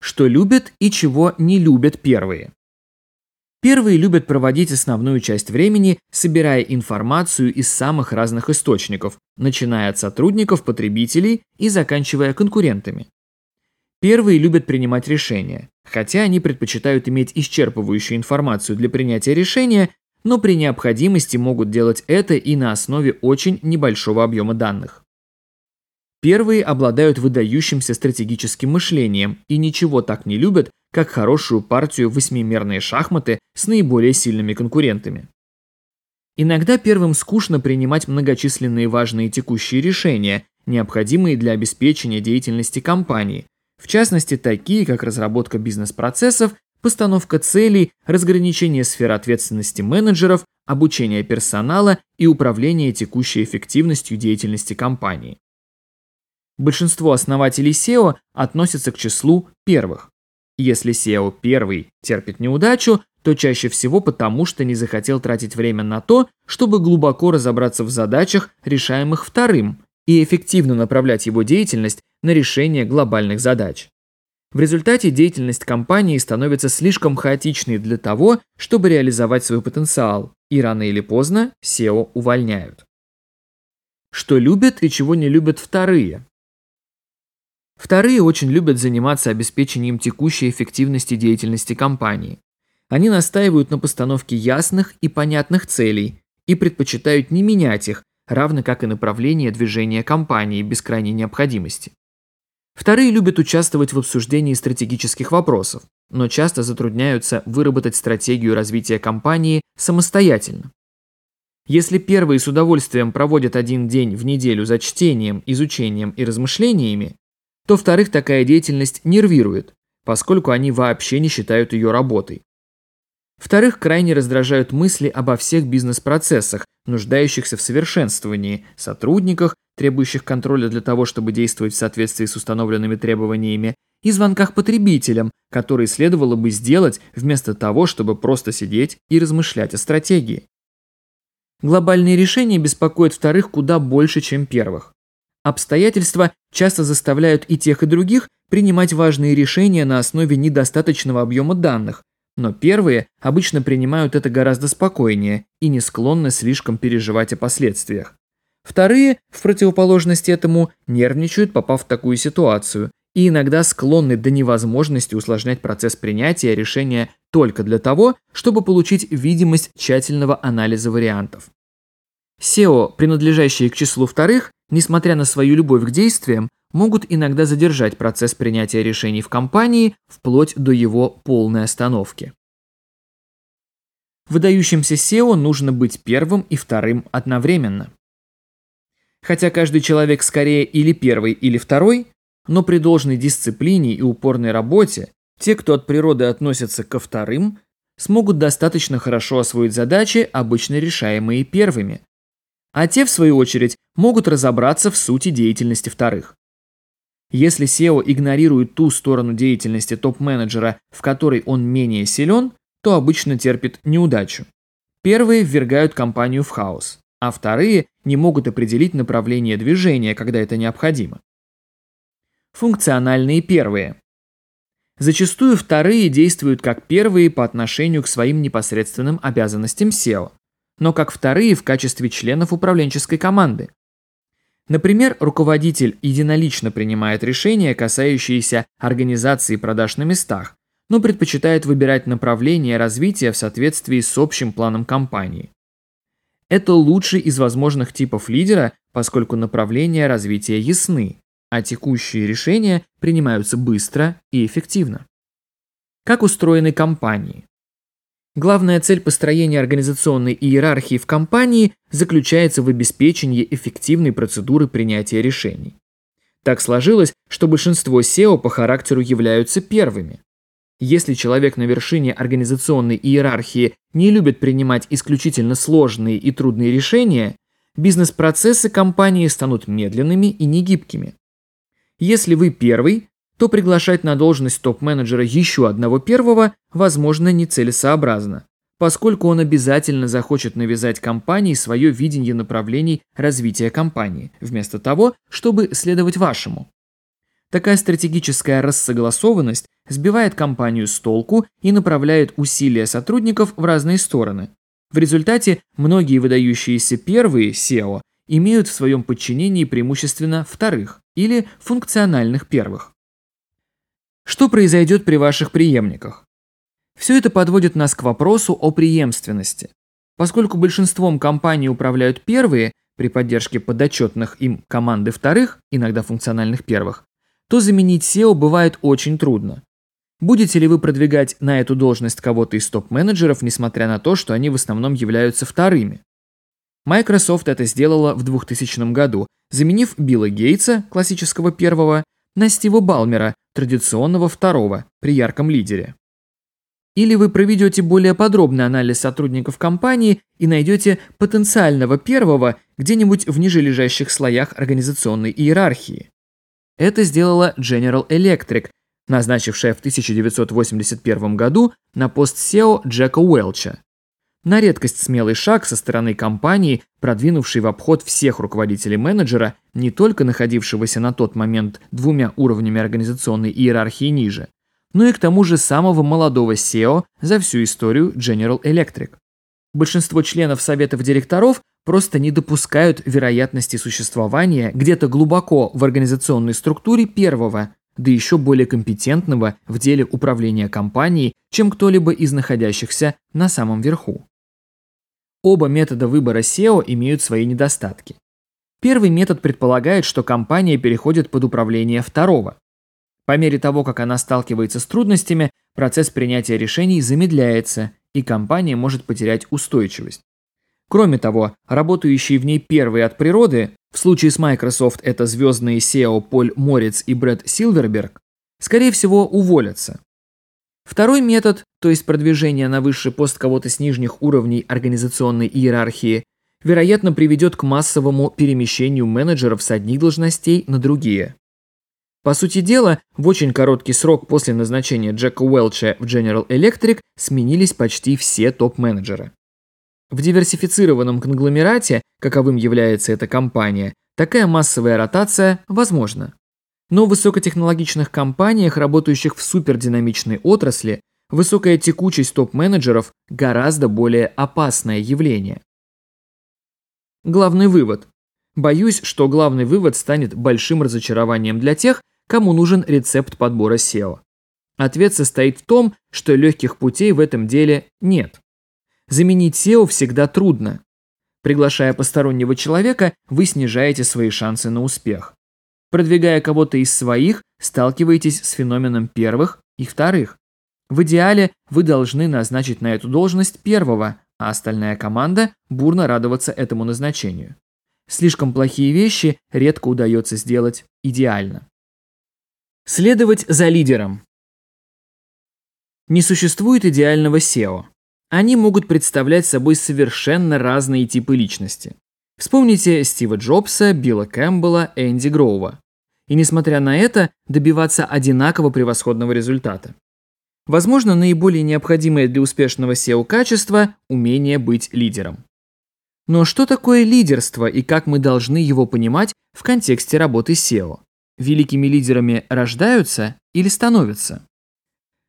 Что любят и чего не любят первые. Первые любят проводить основную часть времени, собирая информацию из самых разных источников, начиная от сотрудников, потребителей и заканчивая конкурентами. Первые любят принимать решения, хотя они предпочитают иметь исчерпывающую информацию для принятия решения, но при необходимости могут делать это и на основе очень небольшого объема данных. Первые обладают выдающимся стратегическим мышлением и ничего так не любят, как хорошую партию восьмимерные шахматы с наиболее сильными конкурентами. Иногда первым скучно принимать многочисленные важные текущие решения, необходимые для обеспечения деятельности компании, в частности такие, как разработка бизнес-процессов постановка целей, разграничение сфер ответственности менеджеров, обучение персонала и управление текущей эффективностью деятельности компании. Большинство основателей SEO относятся к числу первых. Если SEO первый терпит неудачу, то чаще всего потому, что не захотел тратить время на то, чтобы глубоко разобраться в задачах, решаемых вторым, и эффективно направлять его деятельность на решение глобальных задач. В результате деятельность компании становится слишком хаотичной для того, чтобы реализовать свой потенциал, и рано или поздно SEO увольняют. Что любят и чего не любят вторые? Вторые очень любят заниматься обеспечением текущей эффективности деятельности компании. Они настаивают на постановке ясных и понятных целей и предпочитают не менять их, равно как и направление движения компании без крайней необходимости. Вторые любят участвовать в обсуждении стратегических вопросов, но часто затрудняются выработать стратегию развития компании самостоятельно. Если первые с удовольствием проводят один день в неделю за чтением, изучением и размышлениями, то вторых такая деятельность нервирует, поскольку они вообще не считают ее работой. Вторых крайне раздражают мысли обо всех бизнес-процессах, нуждающихся в совершенствовании, сотрудниках, требующих контроля для того, чтобы действовать в соответствии с установленными требованиями, и звонках потребителям, которые следовало бы сделать вместо того, чтобы просто сидеть и размышлять о стратегии. Глобальные решения беспокоят вторых куда больше, чем первых. Обстоятельства часто заставляют и тех, и других принимать важные решения на основе недостаточного объема данных, но первые обычно принимают это гораздо спокойнее и не склонны слишком переживать о последствиях. Вторые, в противоположность этому, нервничают, попав в такую ситуацию, и иногда склонны до невозможности усложнять процесс принятия решения только для того, чтобы получить видимость тщательного анализа вариантов. SEO, принадлежащие к числу вторых, несмотря на свою любовь к действиям, могут иногда задержать процесс принятия решений в компании вплоть до его полной остановки. Выдающимся SEO нужно быть первым и вторым одновременно. Хотя каждый человек скорее или первый, или второй, но при должной дисциплине и упорной работе те, кто от природы относятся ко вторым, смогут достаточно хорошо освоить задачи, обычно решаемые первыми. А те, в свою очередь, могут разобраться в сути деятельности вторых. Если SEO игнорирует ту сторону деятельности топ-менеджера, в которой он менее силен, то обычно терпит неудачу. Первые ввергают компанию в хаос, а вторые не могут определить направление движения, когда это необходимо. Функциональные первые. Зачастую вторые действуют как первые по отношению к своим непосредственным обязанностям SEO, но как вторые в качестве членов управленческой команды. Например, руководитель единолично принимает решения, касающиеся организации продаж на местах, но предпочитает выбирать направление развития в соответствии с общим планом компании. Это лучший из возможных типов лидера, поскольку направления развития ясны, а текущие решения принимаются быстро и эффективно. Как устроены компании? Главная цель построения организационной иерархии в компании заключается в обеспечении эффективной процедуры принятия решений. Так сложилось, что большинство SEO по характеру являются первыми. Если человек на вершине организационной иерархии не любит принимать исключительно сложные и трудные решения, бизнес-процессы компании станут медленными и негибкими. Если вы первый, то приглашать на должность топ-менеджера еще одного первого, возможно, нецелесообразно, поскольку он обязательно захочет навязать компании свое видение направлений развития компании, вместо того, чтобы следовать вашему. Такая стратегическая рассогласованность сбивает компанию с толку и направляет усилия сотрудников в разные стороны. В результате многие выдающиеся первые SEO имеют в своем подчинении преимущественно вторых или функциональных первых. Что произойдет при ваших преемниках? Все это подводит нас к вопросу о преемственности. Поскольку большинством компаний управляют первые, при поддержке подотчетных им команды вторых, иногда функциональных первых, то заменить SEO бывает очень трудно. Будете ли вы продвигать на эту должность кого-то из топ-менеджеров, несмотря на то, что они в основном являются вторыми? Microsoft это сделала в 2000 году, заменив Билла Гейтса, классического первого, на Стива Балмера, традиционного второго, при ярком лидере. Или вы проведете более подробный анализ сотрудников компании и найдете потенциального первого где-нибудь в нижележащих слоях организационной иерархии. Это сделала General Electric, назначившая в 1981 году на пост SEO Джека Уэлча. На редкость смелый шаг со стороны компании, продвинувший в обход всех руководителей менеджера, не только находившегося на тот момент двумя уровнями организационной иерархии ниже, но и к тому же самого молодого SEO за всю историю General Electric. Большинство членов советов директоров просто не допускают вероятности существования где-то глубоко в организационной структуре первого, да еще более компетентного в деле управления компанией, чем кто-либо из находящихся на самом верху. Оба метода выбора SEO имеют свои недостатки. Первый метод предполагает, что компания переходит под управление второго. По мере того, как она сталкивается с трудностями, процесс принятия решений замедляется, и компания может потерять устойчивость. Кроме того, работающие в ней первые от природы, в случае с Microsoft это звездные SEO Поль Морец и Брэд Силверберг, скорее всего уволятся. Второй метод, то есть продвижение на высший пост кого-то с нижних уровней организационной иерархии, вероятно приведет к массовому перемещению менеджеров с одних должностей на другие. По сути дела, в очень короткий срок после назначения Джека Уэлча в General Electric сменились почти все топ-менеджеры. В диверсифицированном конгломерате, каковым является эта компания, такая массовая ротация возможна. Но в высокотехнологичных компаниях, работающих в супердинамичной отрасли, высокая текучесть топ-менеджеров гораздо более опасное явление. Главный вывод. Боюсь, что главный вывод станет большим разочарованием для тех, кому нужен рецепт подбора SEO. Ответ состоит в том, что легких путей в этом деле нет. Заменить SEO всегда трудно. Приглашая постороннего человека, вы снижаете свои шансы на успех. Продвигая кого-то из своих, сталкиваетесь с феноменом первых и вторых. В идеале вы должны назначить на эту должность первого, а остальная команда бурно радоваться этому назначению. слишком плохие вещи редко удается сделать идеально. Следовать за лидером. Не существует идеального SEO. Они могут представлять собой совершенно разные типы личности. Вспомните Стива Джобса, Билла Кэмпбелла, Энди Гроува. И несмотря на это, добиваться одинаково превосходного результата. Возможно, наиболее необходимое для успешного SEO качество – умение быть лидером. Но что такое лидерство и как мы должны его понимать в контексте работы SEO? Великими лидерами рождаются или становятся?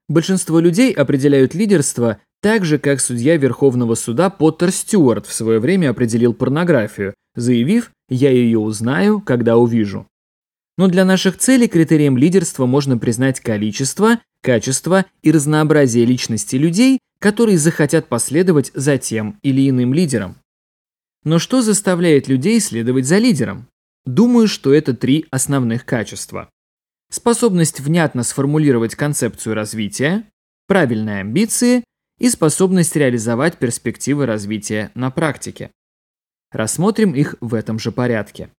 Большинство людей определяют лидерство так же, как судья Верховного суда Поттер Стюарт в свое время определил порнографию, заявив «я ее узнаю, когда увижу». Но для наших целей критерием лидерства можно признать количество, качество и разнообразие личности людей, которые захотят последовать за тем или иным лидером. Но что заставляет людей следовать за лидером? Думаю, что это три основных качества способность внятно сформулировать концепцию развития, правильные амбиции и способность реализовать перспективы развития на практике. Рассмотрим их в этом же порядке.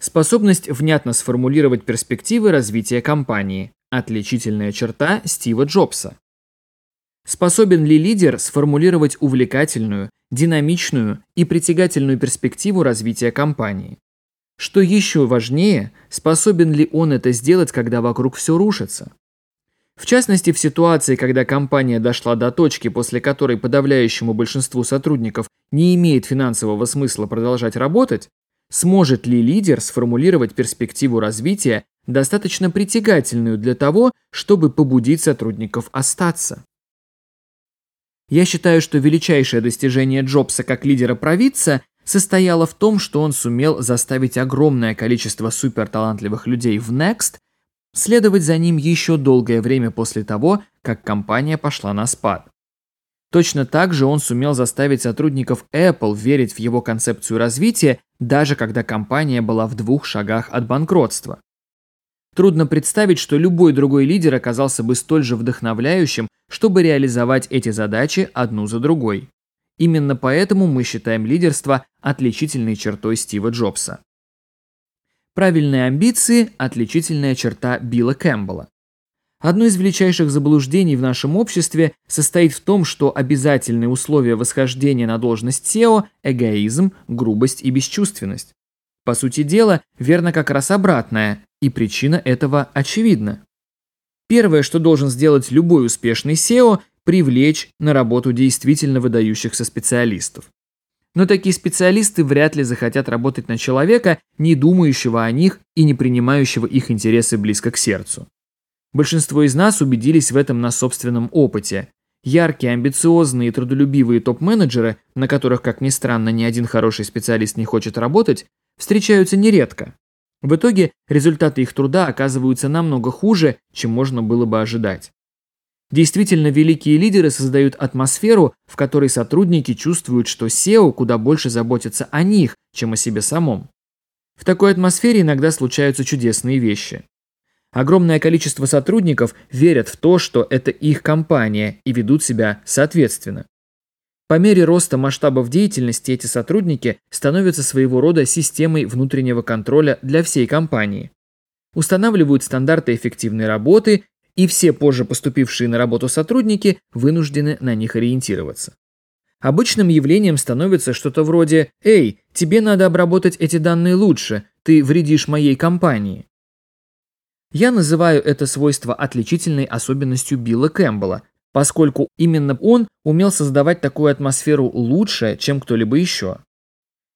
Способность внятно сформулировать перспективы развития компании – отличительная черта Стива Джобса. Способен ли лидер сформулировать увлекательную, динамичную и притягательную перспективу развития компании? Что еще важнее, способен ли он это сделать, когда вокруг все рушится? В частности, в ситуации, когда компания дошла до точки, после которой подавляющему большинству сотрудников не имеет финансового смысла продолжать работать, сможет ли лидер сформулировать перспективу развития, достаточно притягательную для того, чтобы побудить сотрудников остаться? Я считаю, что величайшее достижение Джобса как лидера-провидца состояла в том, что он сумел заставить огромное количество суперталантливых людей в Next следовать за ним еще долгое время после того, как компания пошла на спад. Точно так же он сумел заставить сотрудников Apple верить в его концепцию развития, даже когда компания была в двух шагах от банкротства. Трудно представить, что любой другой лидер оказался бы столь же вдохновляющим, чтобы реализовать эти задачи одну за другой. Именно поэтому мы считаем лидерство отличительной чертой Стива Джобса. Правильные амбиции – отличительная черта Билла Кэмпбелла. Одно из величайших заблуждений в нашем обществе состоит в том, что обязательные условия восхождения на должность SEO – эгоизм, грубость и бесчувственность. По сути дела, верно как раз обратное, и причина этого очевидна. Первое, что должен сделать любой успешный SEO – привлечь на работу действительно выдающихся специалистов. Но такие специалисты вряд ли захотят работать на человека, не думающего о них и не принимающего их интересы близко к сердцу. Большинство из нас убедились в этом на собственном опыте. Яркие, амбициозные и трудолюбивые топ-менеджеры, на которых, как ни странно, ни один хороший специалист не хочет работать, встречаются нередко. В итоге результаты их труда оказываются намного хуже, чем можно было бы ожидать. Действительно великие лидеры создают атмосферу, в которой сотрудники чувствуют, что SEO куда больше заботится о них, чем о себе самом. В такой атмосфере иногда случаются чудесные вещи. Огромное количество сотрудников верят в то, что это их компания и ведут себя соответственно. По мере роста масштабов деятельности эти сотрудники становятся своего рода системой внутреннего контроля для всей компании. Устанавливают стандарты эффективной работы и все позже поступившие на работу сотрудники вынуждены на них ориентироваться. Обычным явлением становится что-то вроде «Эй, тебе надо обработать эти данные лучше, ты вредишь моей компании». Я называю это свойство отличительной особенностью Билла Кэмпбелла, поскольку именно он умел создавать такую атмосферу лучше, чем кто-либо еще.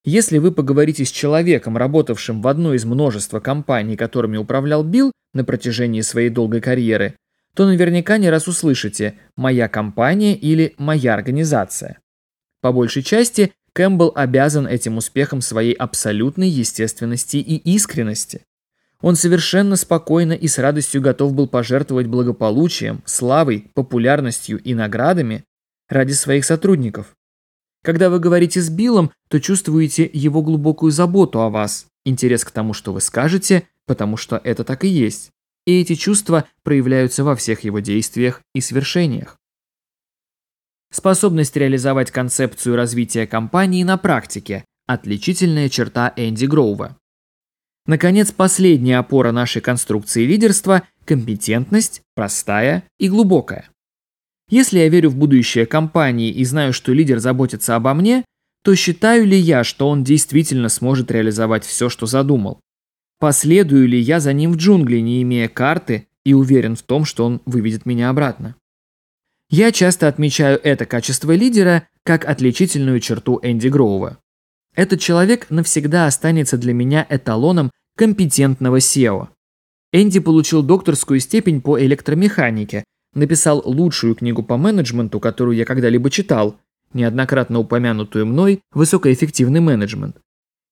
Если вы поговорите с человеком, работавшим в одной из множества компаний, которыми управлял Билл на протяжении своей долгой карьеры, то наверняка не раз услышите «моя компания» или «моя организация». По большей части Кэмпбелл обязан этим успехом своей абсолютной естественности и искренности. Он совершенно спокойно и с радостью готов был пожертвовать благополучием, славой, популярностью и наградами ради своих сотрудников. Когда вы говорите с Биллом, то чувствуете его глубокую заботу о вас, интерес к тому, что вы скажете, потому что это так и есть. И эти чувства проявляются во всех его действиях и свершениях. Способность реализовать концепцию развития компании на практике Отличительная черта Энди Гроува. Наконец, последняя опора нашей конструкции лидерства – компетентность, простая и глубокая. Если я верю в будущее компании и знаю, что лидер заботится обо мне, то считаю ли я, что он действительно сможет реализовать все, что задумал? Последую ли я за ним в джунгли, не имея карты, и уверен в том, что он выведет меня обратно? Я часто отмечаю это качество лидера как отличительную черту Энди Гроува. Этот человек навсегда останется для меня эталоном компетентного SEO. Энди получил докторскую степень по электромеханике, написал лучшую книгу по менеджменту, которую я когда-либо читал, неоднократно упомянутую мной «Высокоэффективный менеджмент»,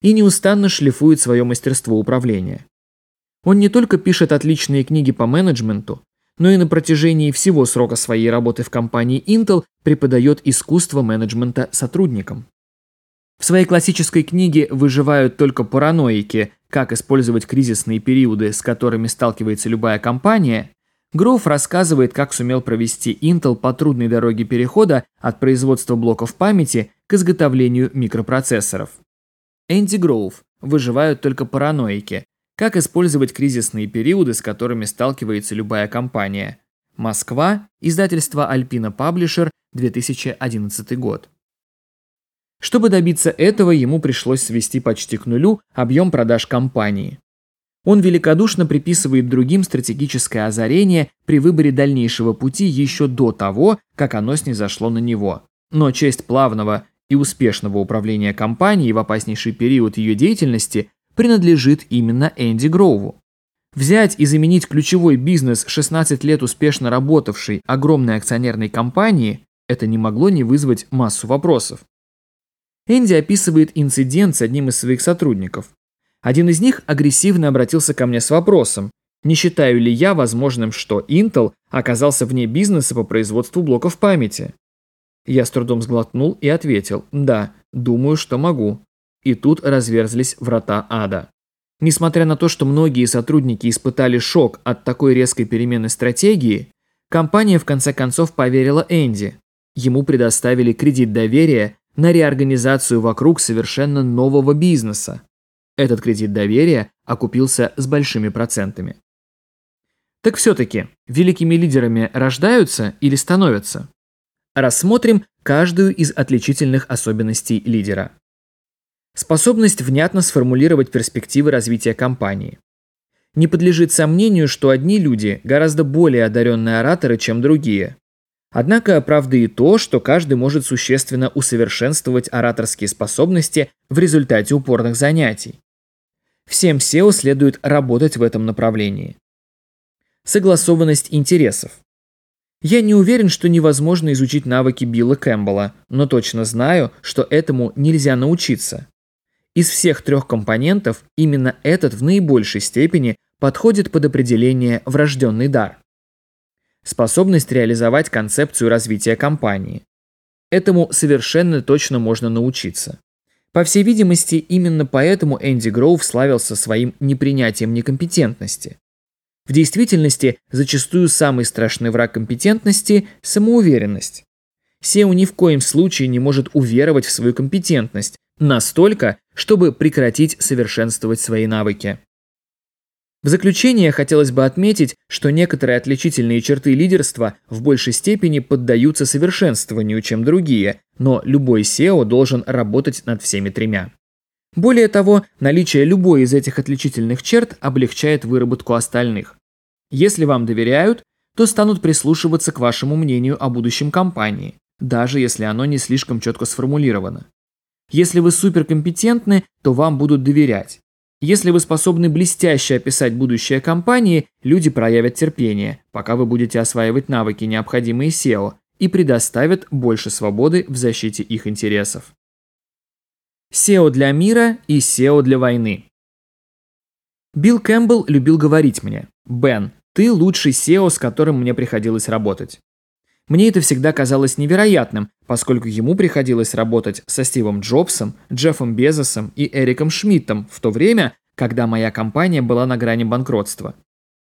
и неустанно шлифует свое мастерство управления. Он не только пишет отличные книги по менеджменту, но и на протяжении всего срока своей работы в компании Intel преподает искусство менеджмента сотрудникам. В своей классической книге «Выживают только параноики. Как использовать кризисные периоды, с которыми сталкивается любая компания», Гроув рассказывает, как сумел провести Intel по трудной дороге перехода от производства блоков памяти к изготовлению микропроцессоров. Энди Гроув «Выживают только параноики. Как использовать кризисные периоды, с которыми сталкивается любая компания». Москва, издательство Alpina Publisher, 2011 год. Чтобы добиться этого, ему пришлось свести почти к нулю объем продаж компании. Он великодушно приписывает другим стратегическое озарение при выборе дальнейшего пути еще до того, как оно снизошло на него. Но честь плавного и успешного управления компанией в опаснейший период ее деятельности принадлежит именно Энди Гроуву. Взять и заменить ключевой бизнес 16 лет успешно работавшей огромной акционерной компании – это не могло не вызвать массу вопросов. Энди описывает инцидент с одним из своих сотрудников. Один из них агрессивно обратился ко мне с вопросом, не считаю ли я возможным, что Intel оказался вне бизнеса по производству блоков памяти. Я с трудом сглотнул и ответил, да, думаю, что могу. И тут разверзлись врата ада. Несмотря на то, что многие сотрудники испытали шок от такой резкой перемены стратегии, компания в конце концов поверила Энди. Ему предоставили кредит доверия на реорганизацию вокруг совершенно нового бизнеса. Этот кредит доверия окупился с большими процентами. Так все-таки, великими лидерами рождаются или становятся? Рассмотрим каждую из отличительных особенностей лидера. Способность внятно сформулировать перспективы развития компании. Не подлежит сомнению, что одни люди гораздо более одаренные ораторы, чем другие. Однако правда и то, что каждый может существенно усовершенствовать ораторские способности в результате упорных занятий. Всем SEO следует работать в этом направлении. Согласованность интересов. Я не уверен, что невозможно изучить навыки Билла Кэмпбелла, но точно знаю, что этому нельзя научиться. Из всех трех компонентов именно этот в наибольшей степени подходит под определение «врожденный дар» способность реализовать концепцию развития компании. Этому совершенно точно можно научиться. По всей видимости, именно поэтому Энди Гроув славился своим непринятием некомпетентности. В действительности, зачастую самый страшный враг компетентности – самоуверенность. SEO ни в коем случае не может уверовать в свою компетентность настолько, чтобы прекратить совершенствовать свои навыки. В заключение хотелось бы отметить, что некоторые отличительные черты лидерства в большей степени поддаются совершенствованию, чем другие, но любой SEO должен работать над всеми тремя. Более того, наличие любой из этих отличительных черт облегчает выработку остальных. Если вам доверяют, то станут прислушиваться к вашему мнению о будущем компании, даже если оно не слишком четко сформулировано. Если вы суперкомпетентны, то вам будут доверять. Если вы способны блестяще описать будущее компании, люди проявят терпение, пока вы будете осваивать навыки, необходимые SEO, и предоставят больше свободы в защите их интересов. SEO для мира и SEO для войны. Билл Кэмпбелл любил говорить мне, «Бен, ты лучший SEO, с которым мне приходилось работать». Мне это всегда казалось невероятным, поскольку ему приходилось работать со Стивом Джобсом, Джеффом Безосом и Эриком Шмидтом в то время, когда моя компания была на грани банкротства.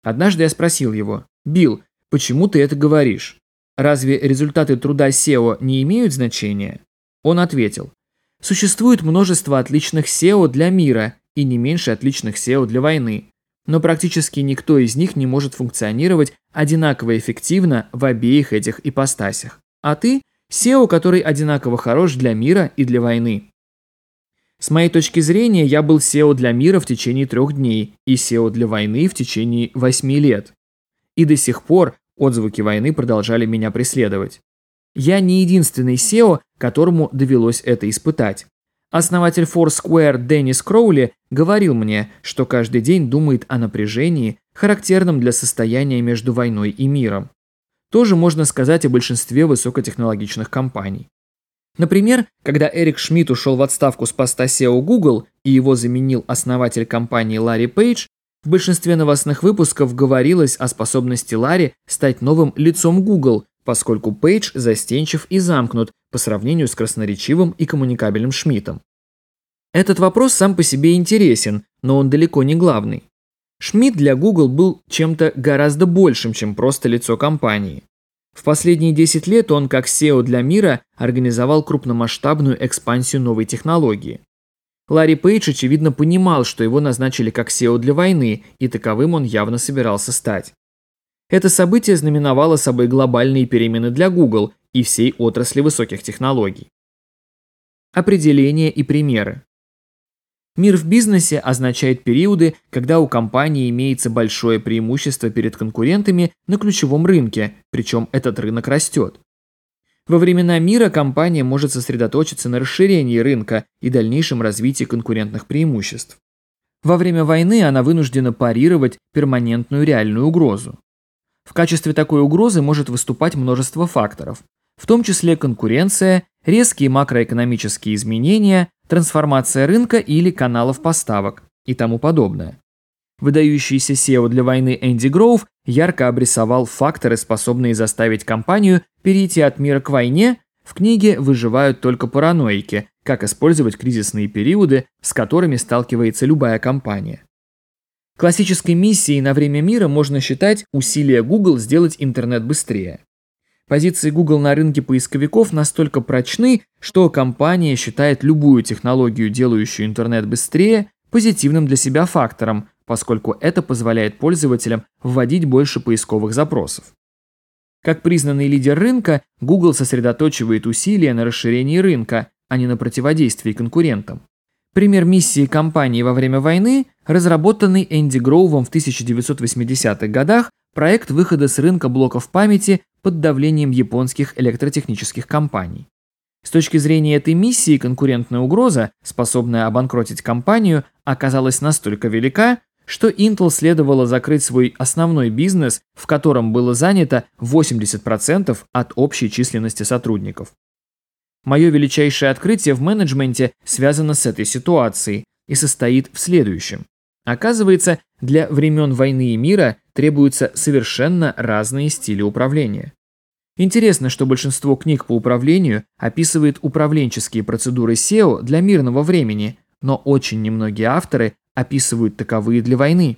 Однажды я спросил его, «Билл, почему ты это говоришь? Разве результаты труда SEO не имеют значения?» Он ответил, Существует множество отличных SEO для мира и не меньше отличных SEO для войны, но практически никто из них не может функционировать одинаково эффективно в обеих этих ипостасях. А ты – SEO, который одинаково хорош для мира и для войны. С моей точки зрения, я был SEO для мира в течение трех дней и SEO для войны в течение восьми лет. И до сих пор отзвуки войны продолжали меня преследовать. Я не единственный SEO, которому довелось это испытать. Основатель Foursquare Деннис Кроули говорил мне, что каждый день думает о напряжении, характерном для состояния между войной и миром. Тоже можно сказать о большинстве высокотехнологичных компаний. Например, когда Эрик Шмидт ушел в отставку с поста SEO Google и его заменил основатель компании Ларри Пейдж, в большинстве новостных выпусков говорилось о способности Ларри стать новым лицом Google поскольку Пейдж застенчив и замкнут по сравнению с красноречивым и коммуникабельным Шмидтом. Этот вопрос сам по себе интересен, но он далеко не главный. Шмидт для Google был чем-то гораздо большим, чем просто лицо компании. В последние 10 лет он, как SEO для мира, организовал крупномасштабную экспансию новой технологии. Ларри Пейдж, очевидно, понимал, что его назначили как SEO для войны, и таковым он явно собирался стать. Это событие знаменовало собой глобальные перемены для Google и всей отрасли высоких технологий. Определение и примеры. Мир в бизнесе означает периоды, когда у компании имеется большое преимущество перед конкурентами на ключевом рынке, причем этот рынок растет. Во времена мира компания может сосредоточиться на расширении рынка и дальнейшем развитии конкурентных преимуществ. Во время войны она вынуждена парировать перманентную реальную угрозу. В качестве такой угрозы может выступать множество факторов, в том числе конкуренция, резкие макроэкономические изменения, трансформация рынка или каналов поставок и тому подобное. Выдающийся SEO для войны Энди Гроув ярко обрисовал факторы, способные заставить компанию перейти от мира к войне. В книге выживают только параноики, как использовать кризисные периоды, с которыми сталкивается любая компания. Классической миссией на время мира можно считать усилия Google сделать интернет быстрее. Позиции Google на рынке поисковиков настолько прочны, что компания считает любую технологию, делающую интернет быстрее, позитивным для себя фактором, поскольку это позволяет пользователям вводить больше поисковых запросов. Как признанный лидер рынка, Google сосредоточивает усилия на расширении рынка, а не на противодействии конкурентам. Пример миссии компании во время войны, разработанный Энди Гроувом в 1980-х годах, проект выхода с рынка блоков памяти под давлением японских электротехнических компаний. С точки зрения этой миссии конкурентная угроза, способная обанкротить компанию, оказалась настолько велика, что Intel следовало закрыть свой основной бизнес, в котором было занято 80% от общей численности сотрудников. Мое величайшее открытие в менеджменте связано с этой ситуацией и состоит в следующем. Оказывается, для времен войны и мира требуются совершенно разные стили управления. Интересно, что большинство книг по управлению описывает управленческие процедуры SEO для мирного времени, но очень немногие авторы описывают таковые для войны.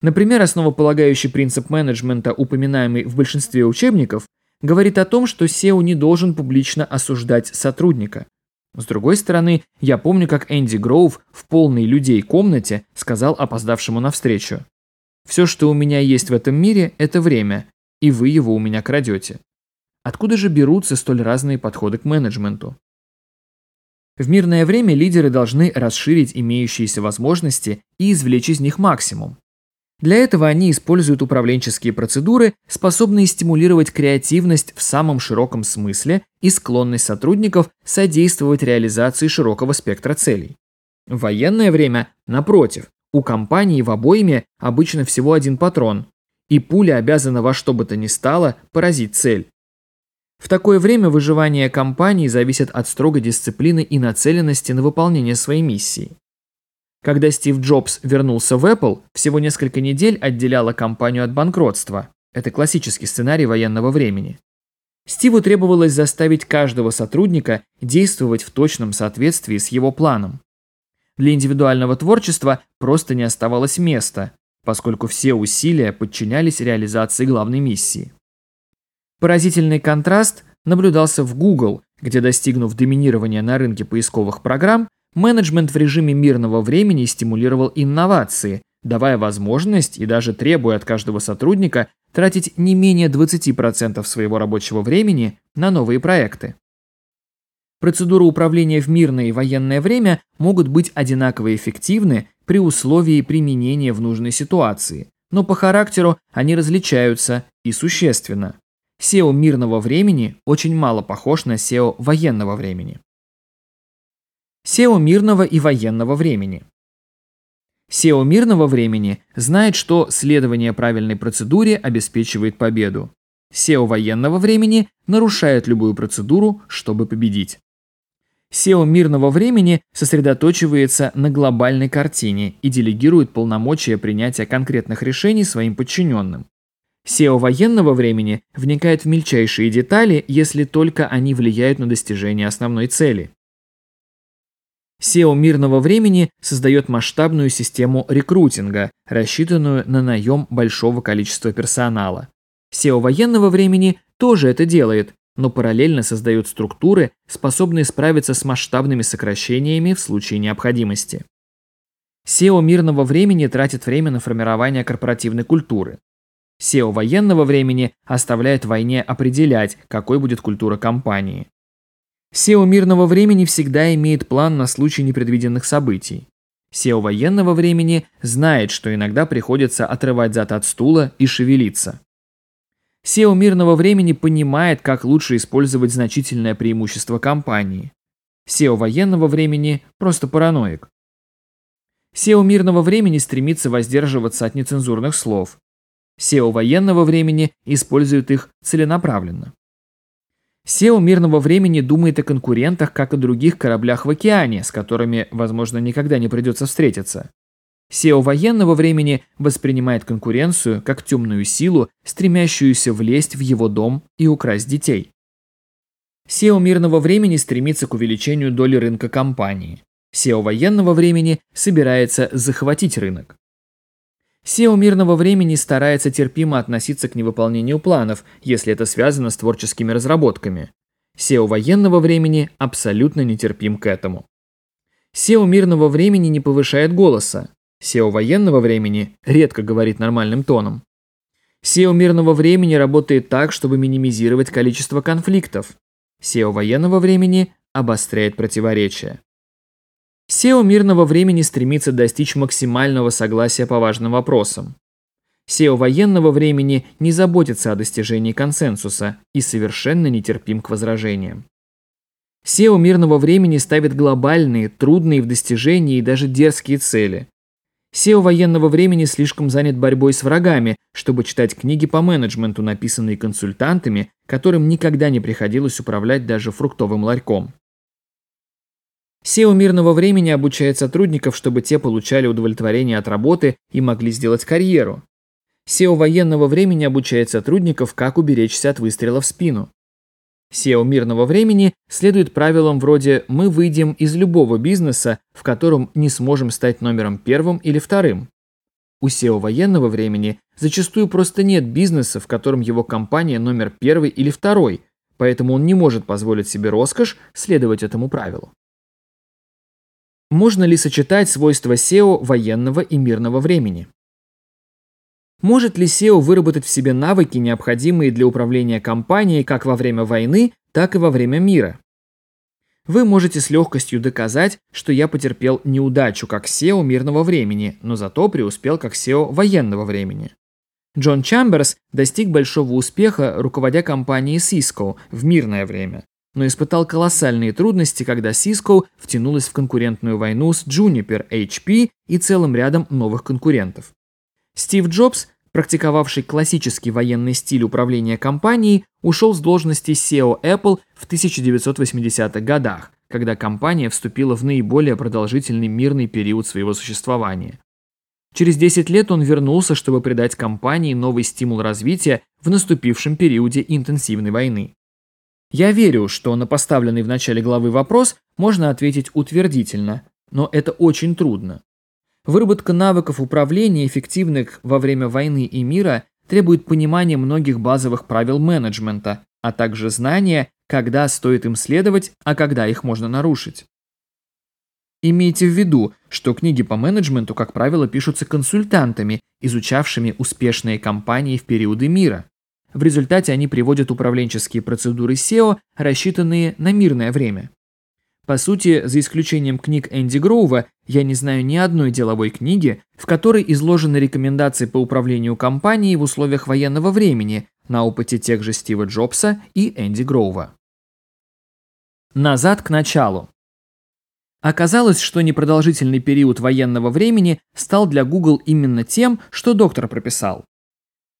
Например, основополагающий принцип менеджмента, упоминаемый в большинстве учебников, говорит о том, что SEO не должен публично осуждать сотрудника. С другой стороны, я помню, как Энди Гроув в полной людей комнате сказал опоздавшему навстречу. «Все, что у меня есть в этом мире, это время, и вы его у меня крадете». Откуда же берутся столь разные подходы к менеджменту? В мирное время лидеры должны расширить имеющиеся возможности и извлечь из них максимум. Для этого они используют управленческие процедуры, способные стимулировать креативность в самом широком смысле и склонность сотрудников содействовать реализации широкого спектра целей. В военное время, напротив, у компании в обойме обычно всего один патрон, и пуля обязана во что бы то ни стало поразить цель. В такое время выживание компании зависит от строгой дисциплины и нацеленности на выполнение своей миссии. Когда Стив Джобс вернулся в Apple, всего несколько недель отделяло компанию от банкротства. Это классический сценарий военного времени. Стиву требовалось заставить каждого сотрудника действовать в точном соответствии с его планом. Для индивидуального творчества просто не оставалось места, поскольку все усилия подчинялись реализации главной миссии. Поразительный контраст наблюдался в Google, где достигнув доминирования на рынке поисковых программ, менеджмент в режиме мирного времени стимулировал инновации, давая возможность и даже требуя от каждого сотрудника тратить не менее 20% своего рабочего времени на новые проекты. Процедуры управления в мирное и военное время могут быть одинаково эффективны при условии применения в нужной ситуации, но по характеру они различаются и существенно. SEO мирного времени очень мало похож на SEO военного времени. SEO мирного и военного времени. SEO мирного времени знает, что следование правильной процедуре обеспечивает победу. SEO военного времени нарушает любую процедуру, чтобы победить. SEO мирного времени сосредоточивается на глобальной картине и делегирует полномочия принятия конкретных решений своим подчиненным. SEO военного времени вникает в мельчайшие детали, если только они влияют на достижение основной цели. SEO мирного времени создает масштабную систему рекрутинга, рассчитанную на наем большого количества персонала. SEO военного времени тоже это делает, но параллельно создает структуры, способные справиться с масштабными сокращениями в случае необходимости. SEO мирного времени тратит время на формирование корпоративной культуры. SEO военного времени оставляет войне определять, какой будет культура компании. SEO мирного времени всегда имеет план на случай непредвиденных событий. SEO военного времени знает, что иногда приходится отрывать зад от стула и шевелиться. SEO мирного времени понимает, как лучше использовать значительное преимущество компании. SEO военного времени просто параноик. SEO мирного времени стремится воздерживаться от нецензурных слов. SEO военного времени использует их целенаправленно. SEO мирного времени думает о конкурентах, как о других кораблях в океане, с которыми, возможно, никогда не придется встретиться. SEO военного времени воспринимает конкуренцию как темную силу, стремящуюся влезть в его дом и украсть детей. SEO мирного времени стремится к увеличению доли рынка компании. SEO военного времени собирается захватить рынок. SEO мирного времени старается терпимо относиться к невыполнению планов, если это связано с творческими разработками. SEO военного времени абсолютно нетерпим к этому. SEO мирного времени не повышает голоса. SEO военного времени редко говорит нормальным тоном. SEO мирного времени работает так, чтобы минимизировать количество конфликтов. SEO военного времени обостряет противоречия. SEO мирного времени стремится достичь максимального согласия по важным вопросам. SEO военного времени не заботится о достижении консенсуса и совершенно нетерпим к возражениям. SEO мирного времени ставит глобальные, трудные в достижении и даже дерзкие цели. SEO военного времени слишком занят борьбой с врагами, чтобы читать книги по менеджменту, написанные консультантами, которым никогда не приходилось управлять даже фруктовым ларьком. SEO мирного времени обучает сотрудников, чтобы те получали удовлетворение от работы и могли сделать карьеру. SEO военного времени обучает сотрудников, как уберечься от выстрела в спину. SEO мирного времени следует правилам вроде «мы выйдем из любого бизнеса, в котором не сможем стать номером первым или вторым». У SEO военного времени зачастую просто нет бизнеса, в котором его компания номер первый или второй, поэтому он не может позволить себе роскошь следовать этому правилу. Можно ли сочетать свойства SEO военного и мирного времени? Может ли SEO выработать в себе навыки, необходимые для управления компанией как во время войны, так и во время мира? Вы можете с легкостью доказать, что я потерпел неудачу как SEO мирного времени, но зато преуспел как SEO военного времени. Джон Чамберс достиг большого успеха, руководя компанией Cisco в мирное время но испытал колоссальные трудности, когда Cisco втянулась в конкурентную войну с Juniper, HP и целым рядом новых конкурентов. Стив Джобс, практиковавший классический военный стиль управления компанией, ушел с должности SEO Apple в 1980-х годах, когда компания вступила в наиболее продолжительный мирный период своего существования. Через 10 лет он вернулся, чтобы придать компании новый стимул развития в наступившем периоде интенсивной войны. Я верю, что на поставленный в начале главы вопрос можно ответить утвердительно, но это очень трудно. Выработка навыков управления, эффективных во время войны и мира, требует понимания многих базовых правил менеджмента, а также знания, когда стоит им следовать, а когда их можно нарушить. Имейте в виду, что книги по менеджменту, как правило, пишутся консультантами, изучавшими успешные компании в периоды мира. В результате они приводят управленческие процедуры SEO, рассчитанные на мирное время. По сути, за исключением книг Энди Гроува, я не знаю ни одной деловой книги, в которой изложены рекомендации по управлению компанией в условиях военного времени на опыте тех же Стива Джобса и Энди Гроува. Назад к началу. Оказалось, что непродолжительный период военного времени стал для Google именно тем, что доктор прописал.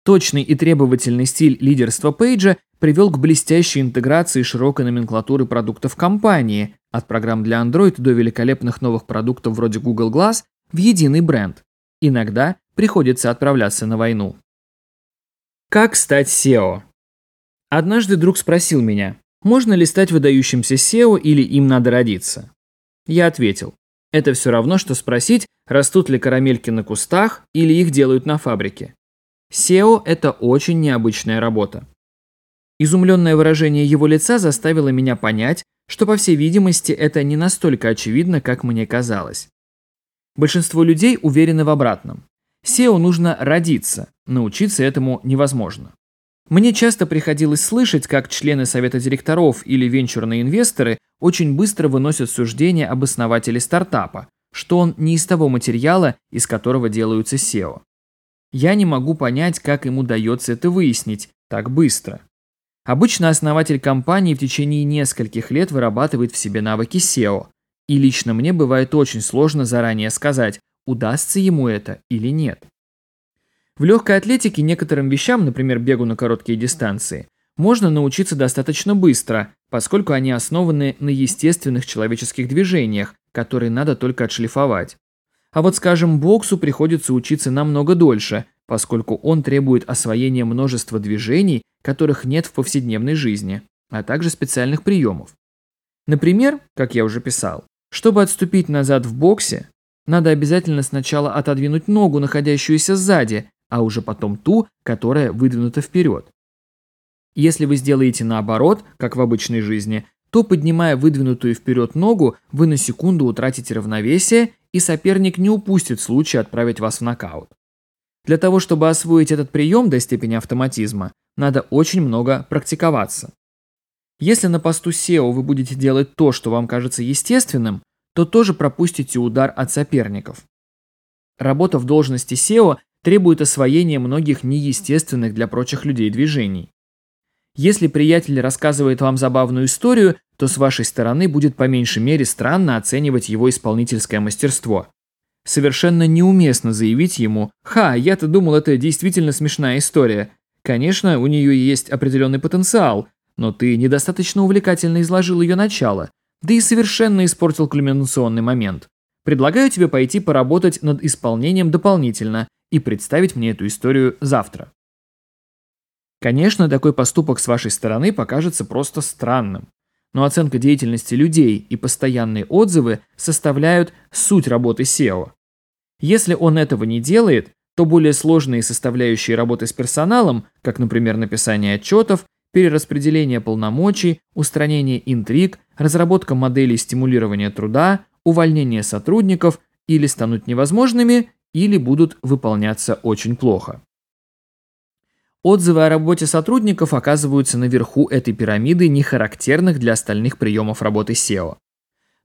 Точный и требовательный стиль лидерства Пейджа привел к блестящей интеграции широкой номенклатуры продуктов компании, от программ для Android до великолепных новых продуктов вроде Google Glass, в единый бренд. Иногда приходится отправляться на войну. Как стать SEO? Однажды друг спросил меня, можно ли стать выдающимся SEO или им надо родиться? Я ответил, это все равно, что спросить, растут ли карамельки на кустах или их делают на фабрике. SEO – это очень необычная работа. Изумленное выражение его лица заставило меня понять, что, по всей видимости, это не настолько очевидно, как мне казалось. Большинство людей уверены в обратном. SEO нужно родиться, научиться этому невозможно. Мне часто приходилось слышать, как члены совета директоров или венчурные инвесторы очень быстро выносят суждение об основателе стартапа, что он не из того материала, из которого делаются SEO. Я не могу понять, как ему удается это выяснить так быстро. Обычно основатель компании в течение нескольких лет вырабатывает в себе навыки SEO, и лично мне бывает очень сложно заранее сказать, удастся ему это или нет. В легкой атлетике некоторым вещам, например, бегу на короткие дистанции, можно научиться достаточно быстро, поскольку они основаны на естественных человеческих движениях, которые надо только отшлифовать. А вот, скажем, боксу приходится учиться намного дольше, поскольку он требует освоения множества движений, которых нет в повседневной жизни, а также специальных приемов. Например, как я уже писал, чтобы отступить назад в боксе, надо обязательно сначала отодвинуть ногу, находящуюся сзади, а уже потом ту, которая выдвинута вперед. Если вы сделаете наоборот, как в обычной жизни, то, поднимая выдвинутую вперед ногу, вы на секунду утратите равновесие, и соперник не упустит случая отправить вас в нокаут. Для того, чтобы освоить этот прием до степени автоматизма, надо очень много практиковаться. Если на посту SEO вы будете делать то, что вам кажется естественным, то тоже пропустите удар от соперников. Работа в должности SEO требует освоения многих неестественных для прочих людей движений. Если приятель рассказывает вам забавную историю, то с вашей стороны будет по меньшей мере странно оценивать его исполнительское мастерство. Совершенно неуместно заявить ему «Ха, я-то думал, это действительно смешная история. Конечно, у нее есть определенный потенциал, но ты недостаточно увлекательно изложил ее начало, да и совершенно испортил кульминационный момент. Предлагаю тебе пойти поработать над исполнением дополнительно и представить мне эту историю завтра. Конечно, такой поступок с вашей стороны покажется просто странным, но оценка деятельности людей и постоянные отзывы составляют суть работы SEO. Если он этого не делает, то более сложные составляющие работы с персоналом, как, например, написание отчетов, перераспределение полномочий, устранение интриг, разработка моделей стимулирования труда, увольнение сотрудников или станут невозможными, или будут выполняться очень плохо. Отзывы о работе сотрудников оказываются наверху этой пирамиды, не характерных для остальных приемов работы SEO.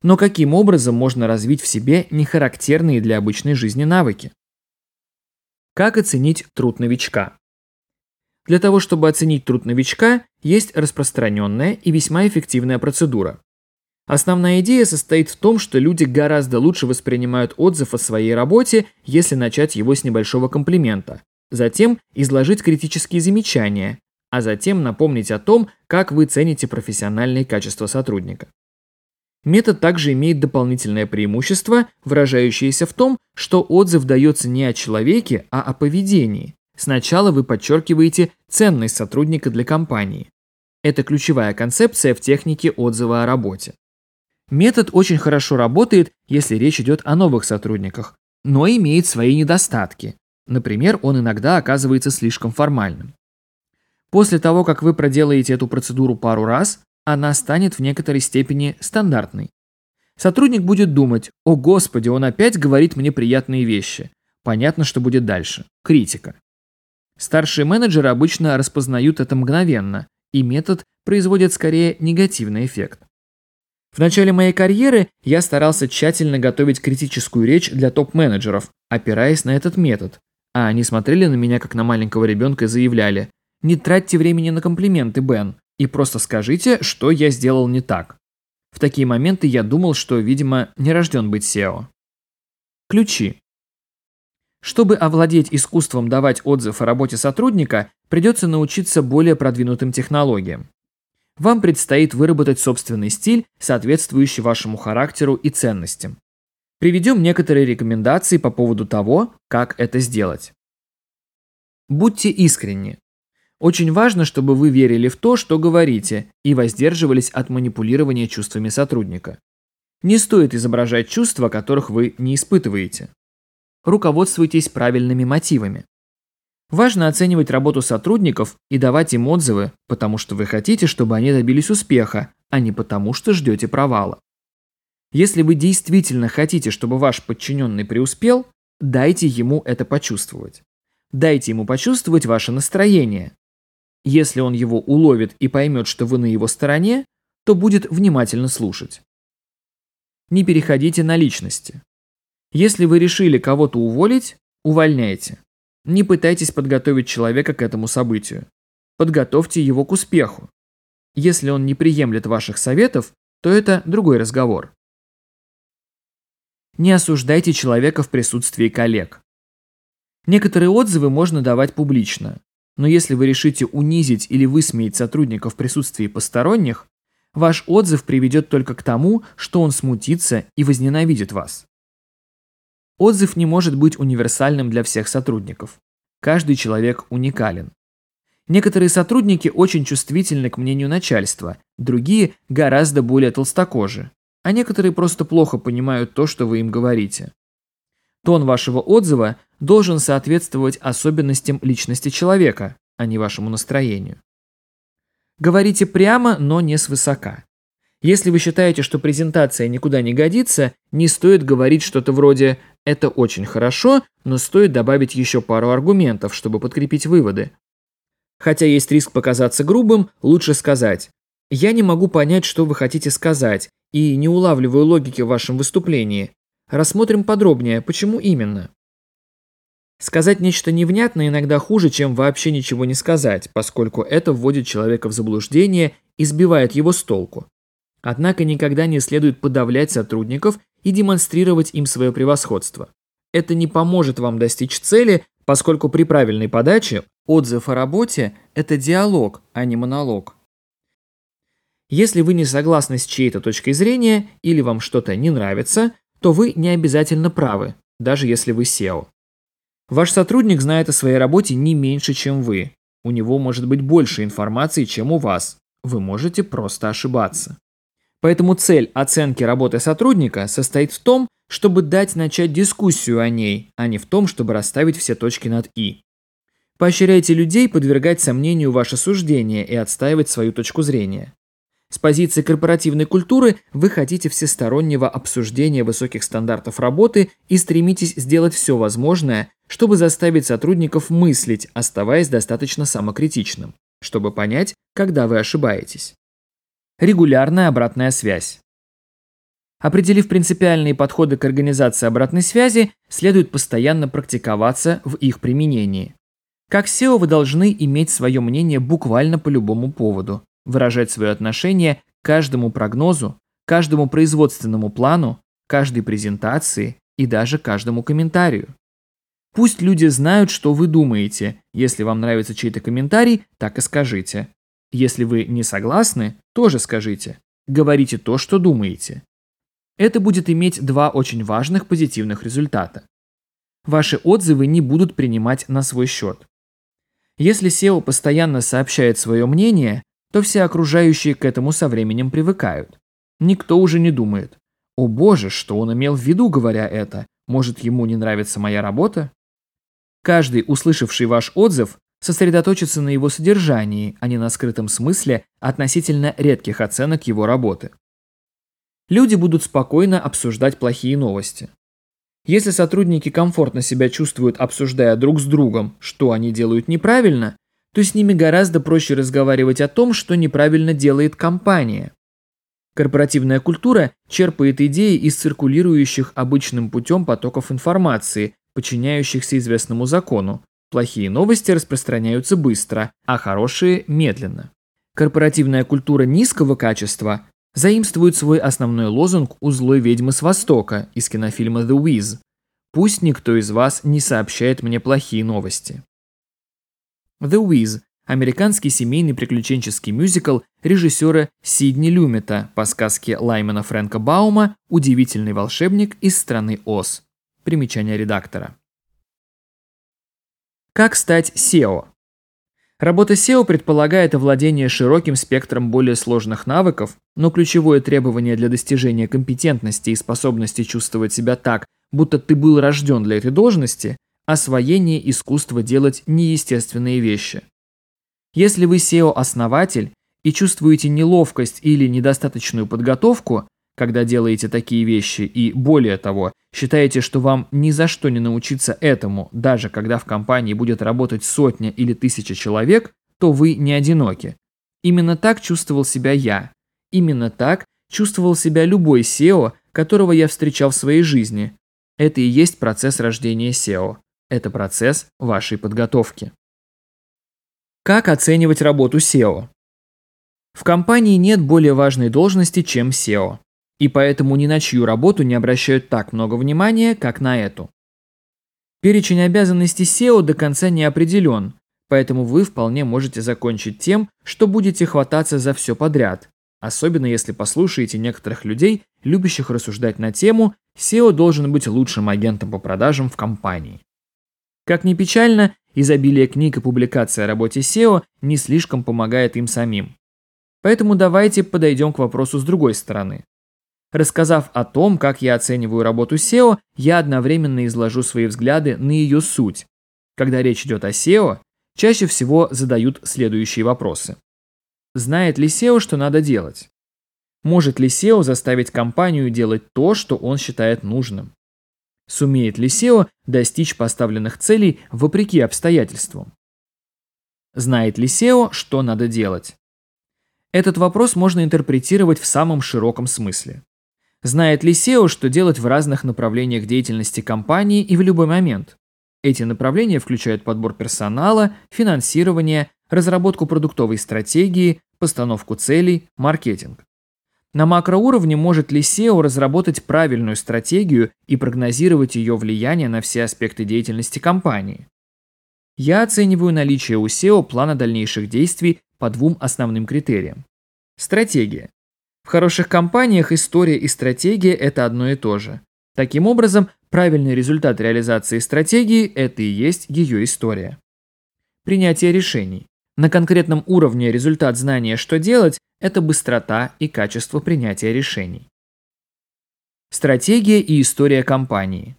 Но каким образом можно развить в себе нехарактерные для обычной жизни навыки? Как оценить труд новичка? Для того, чтобы оценить труд новичка, есть распространенная и весьма эффективная процедура. Основная идея состоит в том, что люди гораздо лучше воспринимают отзыв о своей работе, если начать его с небольшого комплимента. Затем изложить критические замечания, а затем напомнить о том, как вы цените профессиональные качества сотрудника. Метод также имеет дополнительное преимущество, выражающееся в том, что отзыв дается не о человеке, а о поведении. Сначала вы подчеркиваете ценность сотрудника для компании. Это ключевая концепция в технике отзыва о работе. Метод очень хорошо работает, если речь идет о новых сотрудниках, но имеет свои недостатки. Например, он иногда оказывается слишком формальным. После того, как вы проделаете эту процедуру пару раз, она станет в некоторой степени стандартной. Сотрудник будет думать, о господи, он опять говорит мне приятные вещи. Понятно, что будет дальше. Критика. Старшие менеджеры обычно распознают это мгновенно, и метод производит скорее негативный эффект. В начале моей карьеры я старался тщательно готовить критическую речь для топ-менеджеров, опираясь на этот метод, а они смотрели на меня как на маленького ребенка и заявляли «Не тратьте времени на комплименты, Бен, и просто скажите, что я сделал не так». В такие моменты я думал, что, видимо, не рожден быть SEO. Ключи. Чтобы овладеть искусством давать отзыв о работе сотрудника, придется научиться более продвинутым технологиям. Вам предстоит выработать собственный стиль, соответствующий вашему характеру и ценностям. Приведем некоторые рекомендации по поводу того, как это сделать. Будьте искренни. Очень важно, чтобы вы верили в то, что говорите, и воздерживались от манипулирования чувствами сотрудника. Не стоит изображать чувства, которых вы не испытываете. Руководствуйтесь правильными мотивами. Важно оценивать работу сотрудников и давать им отзывы, потому что вы хотите, чтобы они добились успеха, а не потому, что ждете провала. Если вы действительно хотите, чтобы ваш подчиненный преуспел, дайте ему это почувствовать. Дайте ему почувствовать ваше настроение. Если он его уловит и поймет, что вы на его стороне, то будет внимательно слушать. Не переходите на личности. Если вы решили кого-то уволить, увольняйте. Не пытайтесь подготовить человека к этому событию. Подготовьте его к успеху. Если он не приемлет ваших советов, то это другой разговор. Не осуждайте человека в присутствии коллег. Некоторые отзывы можно давать публично, но если вы решите унизить или высмеять сотрудника в присутствии посторонних, ваш отзыв приведет только к тому, что он смутится и возненавидит вас. Отзыв не может быть универсальным для всех сотрудников. Каждый человек уникален. Некоторые сотрудники очень чувствительны к мнению начальства, другие гораздо более толстокожи, а некоторые просто плохо понимают то, что вы им говорите. Тон вашего отзыва должен соответствовать особенностям личности человека, а не вашему настроению. Говорите прямо, но не свысока. Если вы считаете, что презентация никуда не годится, не стоит говорить что-то вроде «это очень хорошо», но стоит добавить еще пару аргументов, чтобы подкрепить выводы. Хотя есть риск показаться грубым, лучше сказать «я не могу понять, что вы хотите сказать, и не улавливаю логики в вашем выступлении. Рассмотрим подробнее, почему именно». Сказать нечто невнятное иногда хуже, чем вообще ничего не сказать, поскольку это вводит человека в заблуждение и сбивает его с толку. Однако никогда не следует подавлять сотрудников и демонстрировать им свое превосходство. Это не поможет вам достичь цели, поскольку при правильной подаче отзыв о работе – это диалог, а не монолог. Если вы не согласны с чьей-то точкой зрения или вам что-то не нравится, то вы не обязательно правы, даже если вы SEO. Ваш сотрудник знает о своей работе не меньше, чем вы. У него может быть больше информации, чем у вас. Вы можете просто ошибаться. Поэтому цель оценки работы сотрудника состоит в том, чтобы дать начать дискуссию о ней, а не в том, чтобы расставить все точки над «и». Поощряйте людей подвергать сомнению ваше суждение и отстаивать свою точку зрения. С позиции корпоративной культуры вы хотите всестороннего обсуждения высоких стандартов работы и стремитесь сделать все возможное, чтобы заставить сотрудников мыслить, оставаясь достаточно самокритичным, чтобы понять, когда вы ошибаетесь. Регулярная обратная связь. Определив принципиальные подходы к организации обратной связи, следует постоянно практиковаться в их применении. Как SEO вы должны иметь свое мнение буквально по любому поводу, выражать свое отношение к каждому прогнозу, каждому производственному плану, каждой презентации и даже каждому комментарию. Пусть люди знают, что вы думаете. Если вам нравится чей-то комментарий, так и скажите. Если вы не согласны, тоже скажите. Говорите то, что думаете. Это будет иметь два очень важных позитивных результата. Ваши отзывы не будут принимать на свой счет. Если SEO постоянно сообщает свое мнение, то все окружающие к этому со временем привыкают. Никто уже не думает, «О боже, что он имел в виду, говоря это? Может, ему не нравится моя работа?» Каждый, услышавший ваш отзыв, сосредоточиться на его содержании, а не на скрытом смысле относительно редких оценок его работы. Люди будут спокойно обсуждать плохие новости. Если сотрудники комфортно себя чувствуют, обсуждая друг с другом, что они делают неправильно, то с ними гораздо проще разговаривать о том, что неправильно делает компания. Корпоративная культура черпает идеи из циркулирующих обычным путем потоков информации, подчиняющихся известному закону. Плохие новости распространяются быстро, а хорошие – медленно. Корпоративная культура низкого качества заимствует свой основной лозунг у злой ведьмы с Востока из кинофильма «The Wiz». «Пусть никто из вас не сообщает мне плохие новости». «The Wiz» – американский семейный приключенческий мюзикл режиссера Сидни Люмета по сказке Лаймана Фрэнка Баума «Удивительный волшебник из страны Оз». Примечание редактора. Как стать SEO? Работа SEO предполагает овладение широким спектром более сложных навыков, но ключевое требование для достижения компетентности и способности чувствовать себя так, будто ты был рожден для этой должности – освоение искусства делать неестественные вещи. Если вы SEO-основатель и чувствуете неловкость или недостаточную подготовку, когда делаете такие вещи, и более того, считаете, что вам ни за что не научиться этому, даже когда в компании будет работать сотня или тысяча человек, то вы не одиноки. Именно так чувствовал себя я. Именно так чувствовал себя любой SEO, которого я встречал в своей жизни. Это и есть процесс рождения SEO. Это процесс вашей подготовки. Как оценивать работу SEO? В компании нет более важной должности, чем SEO и поэтому ни на чью работу не обращают так много внимания, как на эту. Перечень обязанностей SEO до конца не определен, поэтому вы вполне можете закончить тем, что будете хвататься за все подряд, особенно если послушаете некоторых людей, любящих рассуждать на тему «SEO должен быть лучшим агентом по продажам в компании». Как ни печально, изобилие книг и публикаций о работе SEO не слишком помогает им самим. Поэтому давайте подойдем к вопросу с другой стороны. Рассказав о том, как я оцениваю работу SEO, я одновременно изложу свои взгляды на ее суть. Когда речь идет о SEO, чаще всего задают следующие вопросы. Знает ли SEO, что надо делать? Может ли SEO заставить компанию делать то, что он считает нужным? Сумеет ли SEO достичь поставленных целей вопреки обстоятельствам? Знает ли SEO, что надо делать? Этот вопрос можно интерпретировать в самом широком смысле. Знает ли SEO, что делать в разных направлениях деятельности компании и в любой момент? Эти направления включают подбор персонала, финансирование, разработку продуктовой стратегии, постановку целей, маркетинг. На макроуровне может ли SEO разработать правильную стратегию и прогнозировать ее влияние на все аспекты деятельности компании? Я оцениваю наличие у SEO плана дальнейших действий по двум основным критериям. Стратегия. В хороших компаниях история и стратегия – это одно и то же. Таким образом, правильный результат реализации стратегии – это и есть ее история. Принятие решений. На конкретном уровне результат знания, что делать – это быстрота и качество принятия решений. Стратегия и история компании.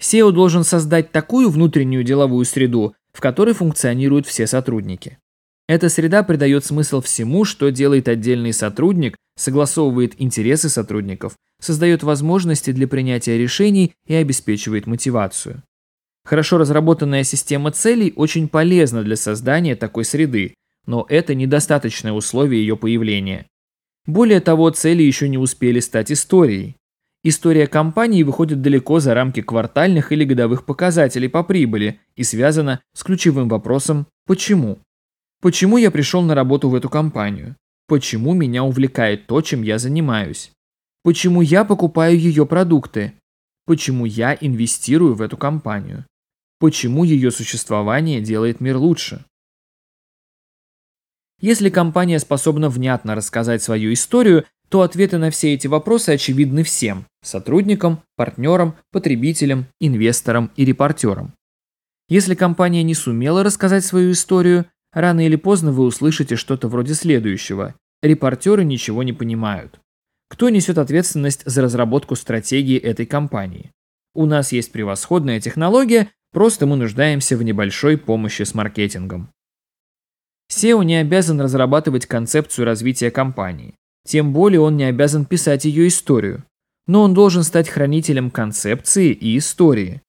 SEO должен создать такую внутреннюю деловую среду, в которой функционируют все сотрудники. Эта среда придает смысл всему, что делает отдельный сотрудник, согласовывает интересы сотрудников, создает возможности для принятия решений и обеспечивает мотивацию. Хорошо разработанная система целей очень полезна для создания такой среды, но это недостаточное условие ее появления. Более того, цели еще не успели стать историей. История компании выходит далеко за рамки квартальных или годовых показателей по прибыли и связана с ключевым вопросом «почему?». Почему я пришел на работу в эту компанию? Почему меня увлекает то, чем я занимаюсь? Почему я покупаю ее продукты? Почему я инвестирую в эту компанию? Почему ее существование делает мир лучше? Если компания способна внятно рассказать свою историю, то ответы на все эти вопросы очевидны всем – сотрудникам, партнерам, потребителям, инвесторам и репортерам. Если компания не сумела рассказать свою историю, Рано или поздно вы услышите что-то вроде следующего. Репортеры ничего не понимают. Кто несет ответственность за разработку стратегии этой компании? У нас есть превосходная технология, просто мы нуждаемся в небольшой помощи с маркетингом. SEO не обязан разрабатывать концепцию развития компании. Тем более он не обязан писать ее историю. Но он должен стать хранителем концепции и истории.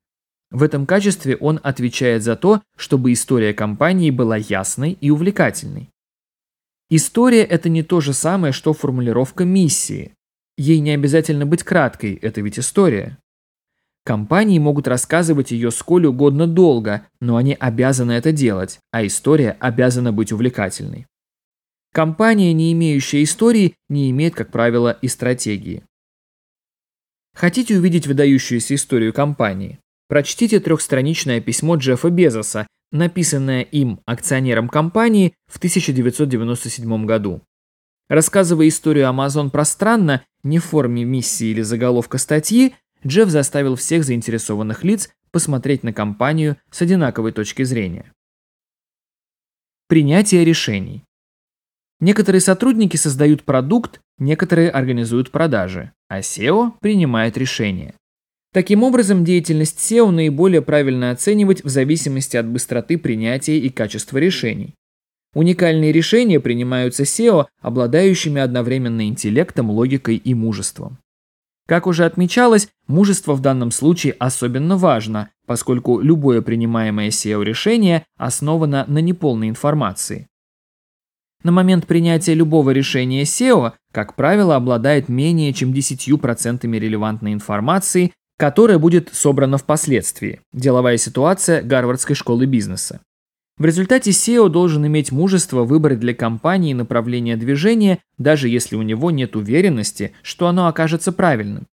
В этом качестве он отвечает за то, чтобы история компании была ясной и увлекательной. История – это не то же самое, что формулировка миссии. Ей не обязательно быть краткой, это ведь история. Компании могут рассказывать ее сколь угодно долго, но они обязаны это делать, а история обязана быть увлекательной. Компания, не имеющая истории, не имеет, как правило, и стратегии. Хотите увидеть выдающуюся историю компании? Прочтите трехстраничное письмо Джеффа Безоса, написанное им акционером компании в 1997 году. Рассказывая историю Amazon пространно, не в форме миссии или заголовка статьи, Джефф заставил всех заинтересованных лиц посмотреть на компанию с одинаковой точки зрения. Принятие решений. Некоторые сотрудники создают продукт, некоторые организуют продажи, а SEO принимает решения. Таким образом, деятельность SEO наиболее правильно оценивать в зависимости от быстроты принятия и качества решений. Уникальные решения принимаются SEO, обладающими одновременно интеллектом, логикой и мужеством. Как уже отмечалось, мужество в данном случае особенно важно, поскольку любое принимаемое SEO-решение основано на неполной информации. На момент принятия любого решения SEO, как правило, обладает менее чем 10% релевантной информации, которая будет собрана впоследствии. Деловая ситуация Гарвардской школы бизнеса. В результате SEO должен иметь мужество выбрать для компании направление движения, даже если у него нет уверенности, что оно окажется правильным.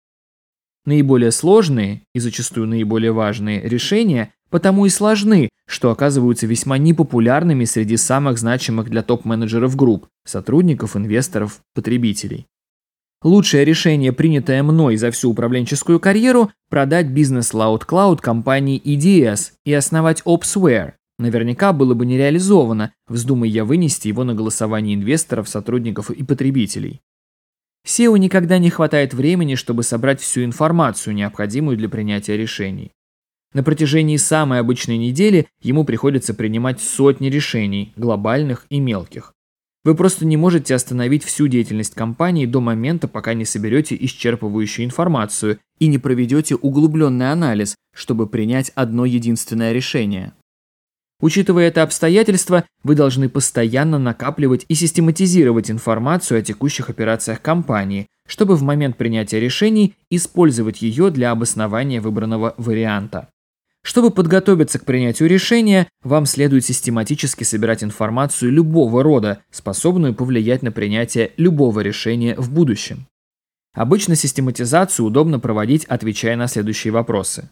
Наиболее сложные и зачастую наиболее важные решения потому и сложны, что оказываются весьма непопулярными среди самых значимых для топ-менеджеров групп, сотрудников, инвесторов, потребителей. Лучшее решение, принятое мной за всю управленческую карьеру, продать бизнес Loud Cloud компании EDS и основать OpsWare. Наверняка было бы не реализовано, вздумай я вынести его на голосование инвесторов, сотрудников и потребителей. SEO никогда не хватает времени, чтобы собрать всю информацию, необходимую для принятия решений. На протяжении самой обычной недели ему приходится принимать сотни решений, глобальных и мелких. Вы просто не можете остановить всю деятельность компании до момента, пока не соберете исчерпывающую информацию и не проведете углубленный анализ, чтобы принять одно единственное решение. Учитывая это обстоятельство, вы должны постоянно накапливать и систематизировать информацию о текущих операциях компании, чтобы в момент принятия решений использовать ее для обоснования выбранного варианта. Чтобы подготовиться к принятию решения, вам следует систематически собирать информацию любого рода, способную повлиять на принятие любого решения в будущем. Обычно систематизацию удобно проводить, отвечая на следующие вопросы.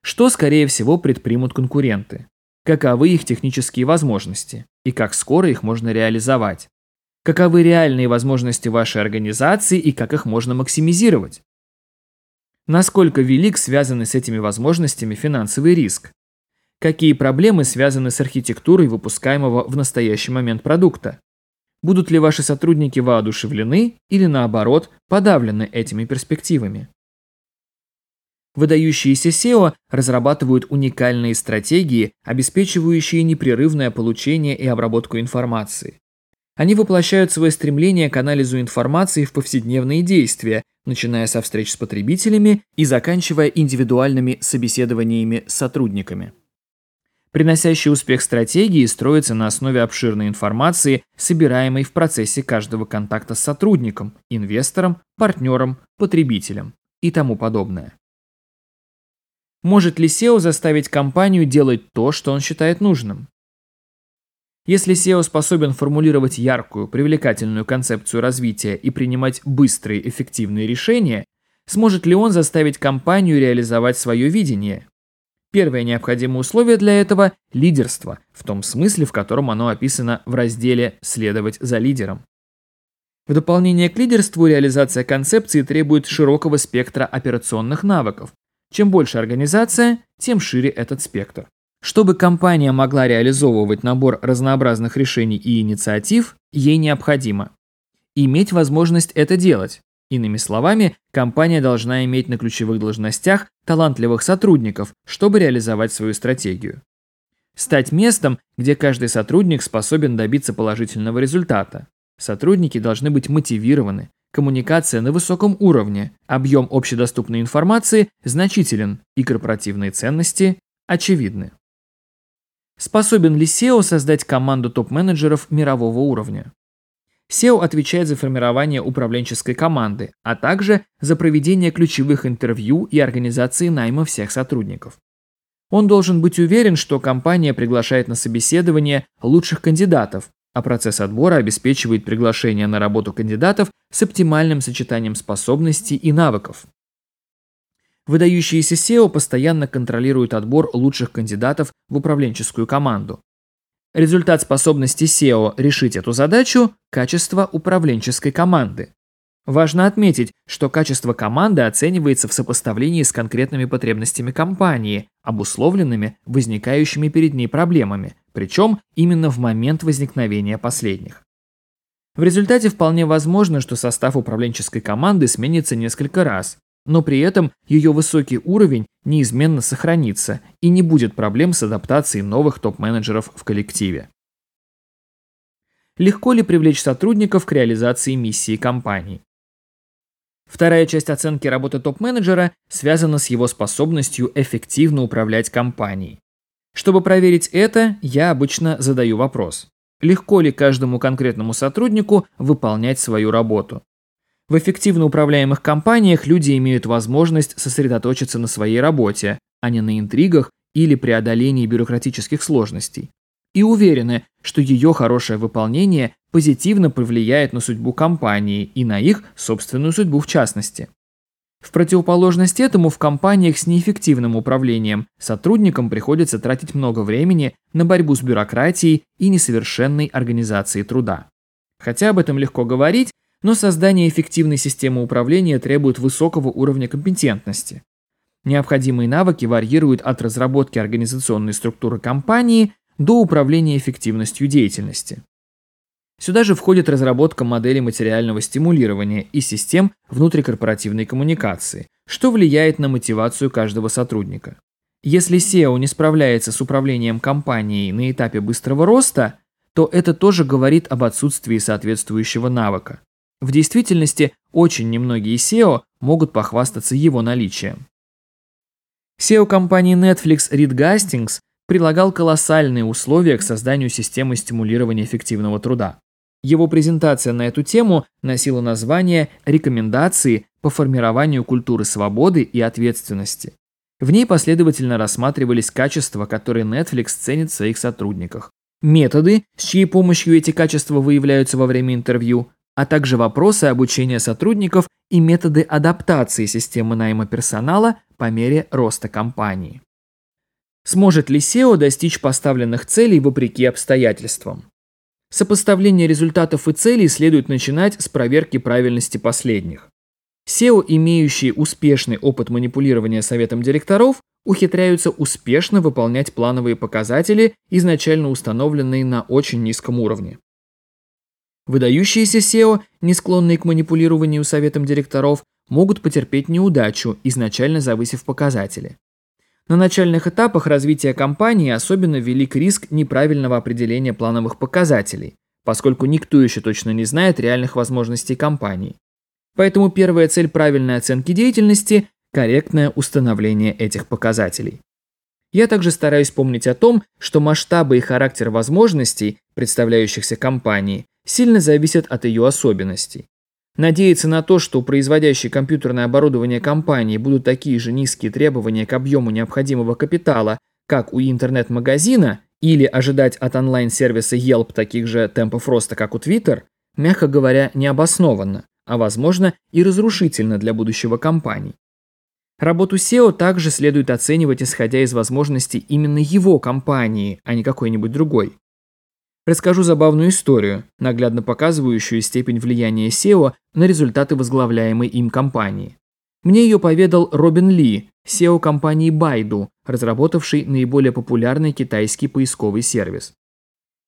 Что, скорее всего, предпримут конкуренты? Каковы их технические возможности? И как скоро их можно реализовать? Каковы реальные возможности вашей организации и как их можно максимизировать? Насколько велик связанный с этими возможностями финансовый риск? Какие проблемы связаны с архитектурой выпускаемого в настоящий момент продукта? Будут ли ваши сотрудники воодушевлены или наоборот подавлены этими перспективами? Выдающиеся SEO разрабатывают уникальные стратегии, обеспечивающие непрерывное получение и обработку информации. Они воплощают свое стремление к анализу информации в повседневные действия, начиная со встреч с потребителями и заканчивая индивидуальными собеседованиями с сотрудниками. Приносящий успех стратегии строится на основе обширной информации, собираемой в процессе каждого контакта с сотрудником, инвестором, партнером, потребителем и тому подобное. Может ли SEO заставить компанию делать то, что он считает нужным? Если SEO способен формулировать яркую, привлекательную концепцию развития и принимать быстрые, эффективные решения, сможет ли он заставить компанию реализовать свое видение? Первое необходимое условие для этого – лидерство, в том смысле, в котором оно описано в разделе «Следовать за лидером». В дополнение к лидерству реализация концепции требует широкого спектра операционных навыков. Чем больше организация, тем шире этот спектр. Чтобы компания могла реализовывать набор разнообразных решений и инициатив, ей необходимо иметь возможность это делать. Иными словами, компания должна иметь на ключевых должностях талантливых сотрудников, чтобы реализовать свою стратегию. Стать местом, где каждый сотрудник способен добиться положительного результата. Сотрудники должны быть мотивированы, коммуникация на высоком уровне, объем общедоступной информации значителен и корпоративные ценности очевидны. Способен ли SEO создать команду топ-менеджеров мирового уровня? SEO отвечает за формирование управленческой команды, а также за проведение ключевых интервью и организации найма всех сотрудников. Он должен быть уверен, что компания приглашает на собеседование лучших кандидатов, а процесс отбора обеспечивает приглашение на работу кандидатов с оптимальным сочетанием способностей и навыков. Выдающиеся SEO постоянно контролируют отбор лучших кандидатов в управленческую команду. Результат способности SEO решить эту задачу – качество управленческой команды. Важно отметить, что качество команды оценивается в сопоставлении с конкретными потребностями компании, обусловленными возникающими перед ней проблемами, причем именно в момент возникновения последних. В результате вполне возможно, что состав управленческой команды сменится несколько раз, но при этом ее высокий уровень неизменно сохранится и не будет проблем с адаптацией новых топ-менеджеров в коллективе. Легко ли привлечь сотрудников к реализации миссии компании? Вторая часть оценки работы топ-менеджера связана с его способностью эффективно управлять компанией. Чтобы проверить это, я обычно задаю вопрос. Легко ли каждому конкретному сотруднику выполнять свою работу? В эффективно управляемых компаниях люди имеют возможность сосредоточиться на своей работе, а не на интригах или преодолении бюрократических сложностей. И уверены, что ее хорошее выполнение позитивно повлияет на судьбу компании и на их собственную судьбу в частности. В противоположность этому в компаниях с неэффективным управлением сотрудникам приходится тратить много времени на борьбу с бюрократией и несовершенной организацией труда. Хотя об этом легко говорить, но создание эффективной системы управления требует высокого уровня компетентности. Необходимые навыки варьируют от разработки организационной структуры компании до управления эффективностью деятельности. Сюда же входит разработка модели материального стимулирования и систем внутрикорпоративной коммуникации, что влияет на мотивацию каждого сотрудника. Если SEO не справляется с управлением компанией на этапе быстрого роста, то это тоже говорит об отсутствии соответствующего навыка. В действительности, очень немногие SEO могут похвастаться его наличием. SEO компании Netflix Рид Гастингс прилагал колоссальные условия к созданию системы стимулирования эффективного труда. Его презентация на эту тему носила название «Рекомендации по формированию культуры свободы и ответственности». В ней последовательно рассматривались качества, которые Netflix ценит в своих сотрудниках, методы, с чьей помощью эти качества выявляются во время интервью, а также вопросы обучения сотрудников и методы адаптации системы найма персонала по мере роста компании. Сможет ли SEO достичь поставленных целей вопреки обстоятельствам? Сопоставление результатов и целей следует начинать с проверки правильности последних. SEO, имеющие успешный опыт манипулирования советом директоров, ухитряются успешно выполнять плановые показатели, изначально установленные на очень низком уровне. Выдающиеся SEO, не склонные к манипулированию советом директоров, могут потерпеть неудачу, изначально завысив показатели. На начальных этапах развития компании особенно велик риск неправильного определения плановых показателей, поскольку никто еще точно не знает реальных возможностей компании. Поэтому первая цель правильной оценки деятельности – корректное установление этих показателей. Я также стараюсь помнить о том, что масштабы и характер возможностей, представляющихся компании, сильно зависят от ее особенностей. Надеяться на то, что у производящей компьютерное оборудование компании будут такие же низкие требования к объему необходимого капитала, как у интернет-магазина, или ожидать от онлайн-сервиса Yelp таких же темпов роста, как у Twitter, мягко говоря, необоснованно, а возможно и разрушительно для будущего компаний. Работу SEO также следует оценивать исходя из возможностей именно его компании, а не какой-нибудь другой. Расскажу забавную историю, наглядно показывающую степень влияния SEO на результаты возглавляемой им компании. Мне ее поведал Робин Ли, SEO компании Baidu, разработавший наиболее популярный китайский поисковый сервис.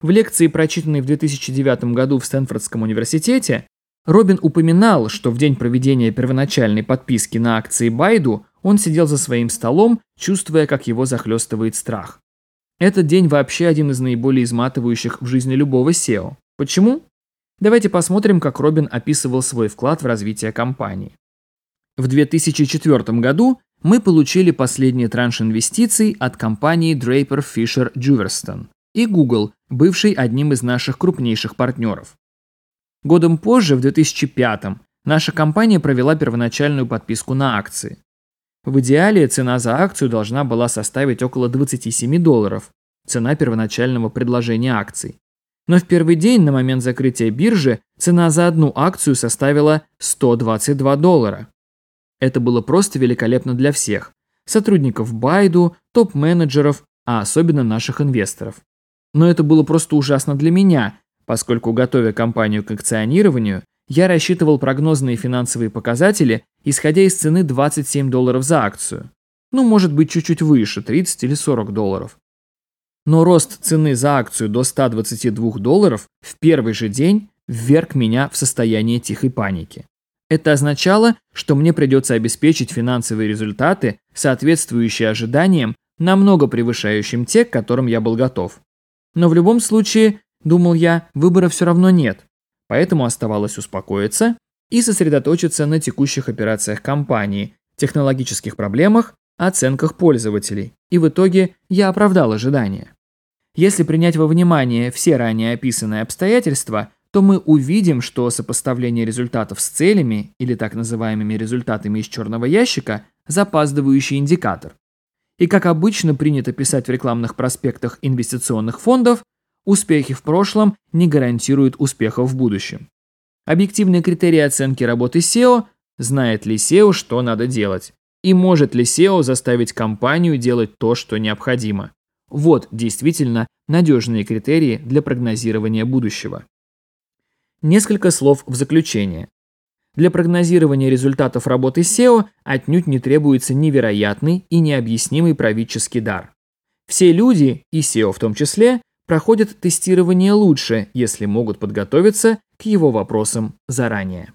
В лекции, прочитанной в 2009 году в Стэнфордском университете, Робин упоминал, что в день проведения первоначальной подписки на акции Baidu он сидел за своим столом, чувствуя, как его захлестывает страх. Этот день вообще один из наиболее изматывающих в жизни любого SEO. Почему? Давайте посмотрим, как Робин описывал свой вклад в развитие компании. В 2004 году мы получили последний транш инвестиций от компании Draper Fisher Juverston и Google, бывший одним из наших крупнейших партнеров. Годом позже, в 2005 наша компания провела первоначальную подписку на акции. В идеале цена за акцию должна была составить около 27 долларов, цена первоначального предложения акций. Но в первый день на момент закрытия биржи цена за одну акцию составила 122 доллара. Это было просто великолепно для всех – сотрудников Байду, топ-менеджеров, а особенно наших инвесторов. Но это было просто ужасно для меня, поскольку, готовя компанию к акционированию, я рассчитывал прогнозные финансовые показатели, исходя из цены 27 долларов за акцию. Ну, может быть, чуть-чуть выше, 30 или 40 долларов. Но рост цены за акцию до 122 долларов в первый же день вверг меня в состояние тихой паники. Это означало, что мне придется обеспечить финансовые результаты, соответствующие ожиданиям, намного превышающим те, к которым я был готов. Но в любом случае, думал я, выбора все равно нет. Поэтому оставалось успокоиться и сосредоточиться на текущих операциях компании, технологических проблемах, оценках пользователей. И в итоге я оправдал ожидания. Если принять во внимание все ранее описанные обстоятельства, то мы увидим, что сопоставление результатов с целями или так называемыми результатами из черного ящика – запаздывающий индикатор. И как обычно принято писать в рекламных проспектах инвестиционных фондов, успехи в прошлом не гарантируют успехов в будущем. Объективные критерии оценки работы SEO – знает ли SEO, что надо делать, и может ли SEO заставить компанию делать то, что необходимо. Вот действительно надежные критерии для прогнозирования будущего. Несколько слов в заключение. Для прогнозирования результатов работы SEO отнюдь не требуется невероятный и необъяснимый правительский дар. Все люди, и SEO в том числе, проходят тестирование лучше, если могут подготовиться к его вопросам заранее.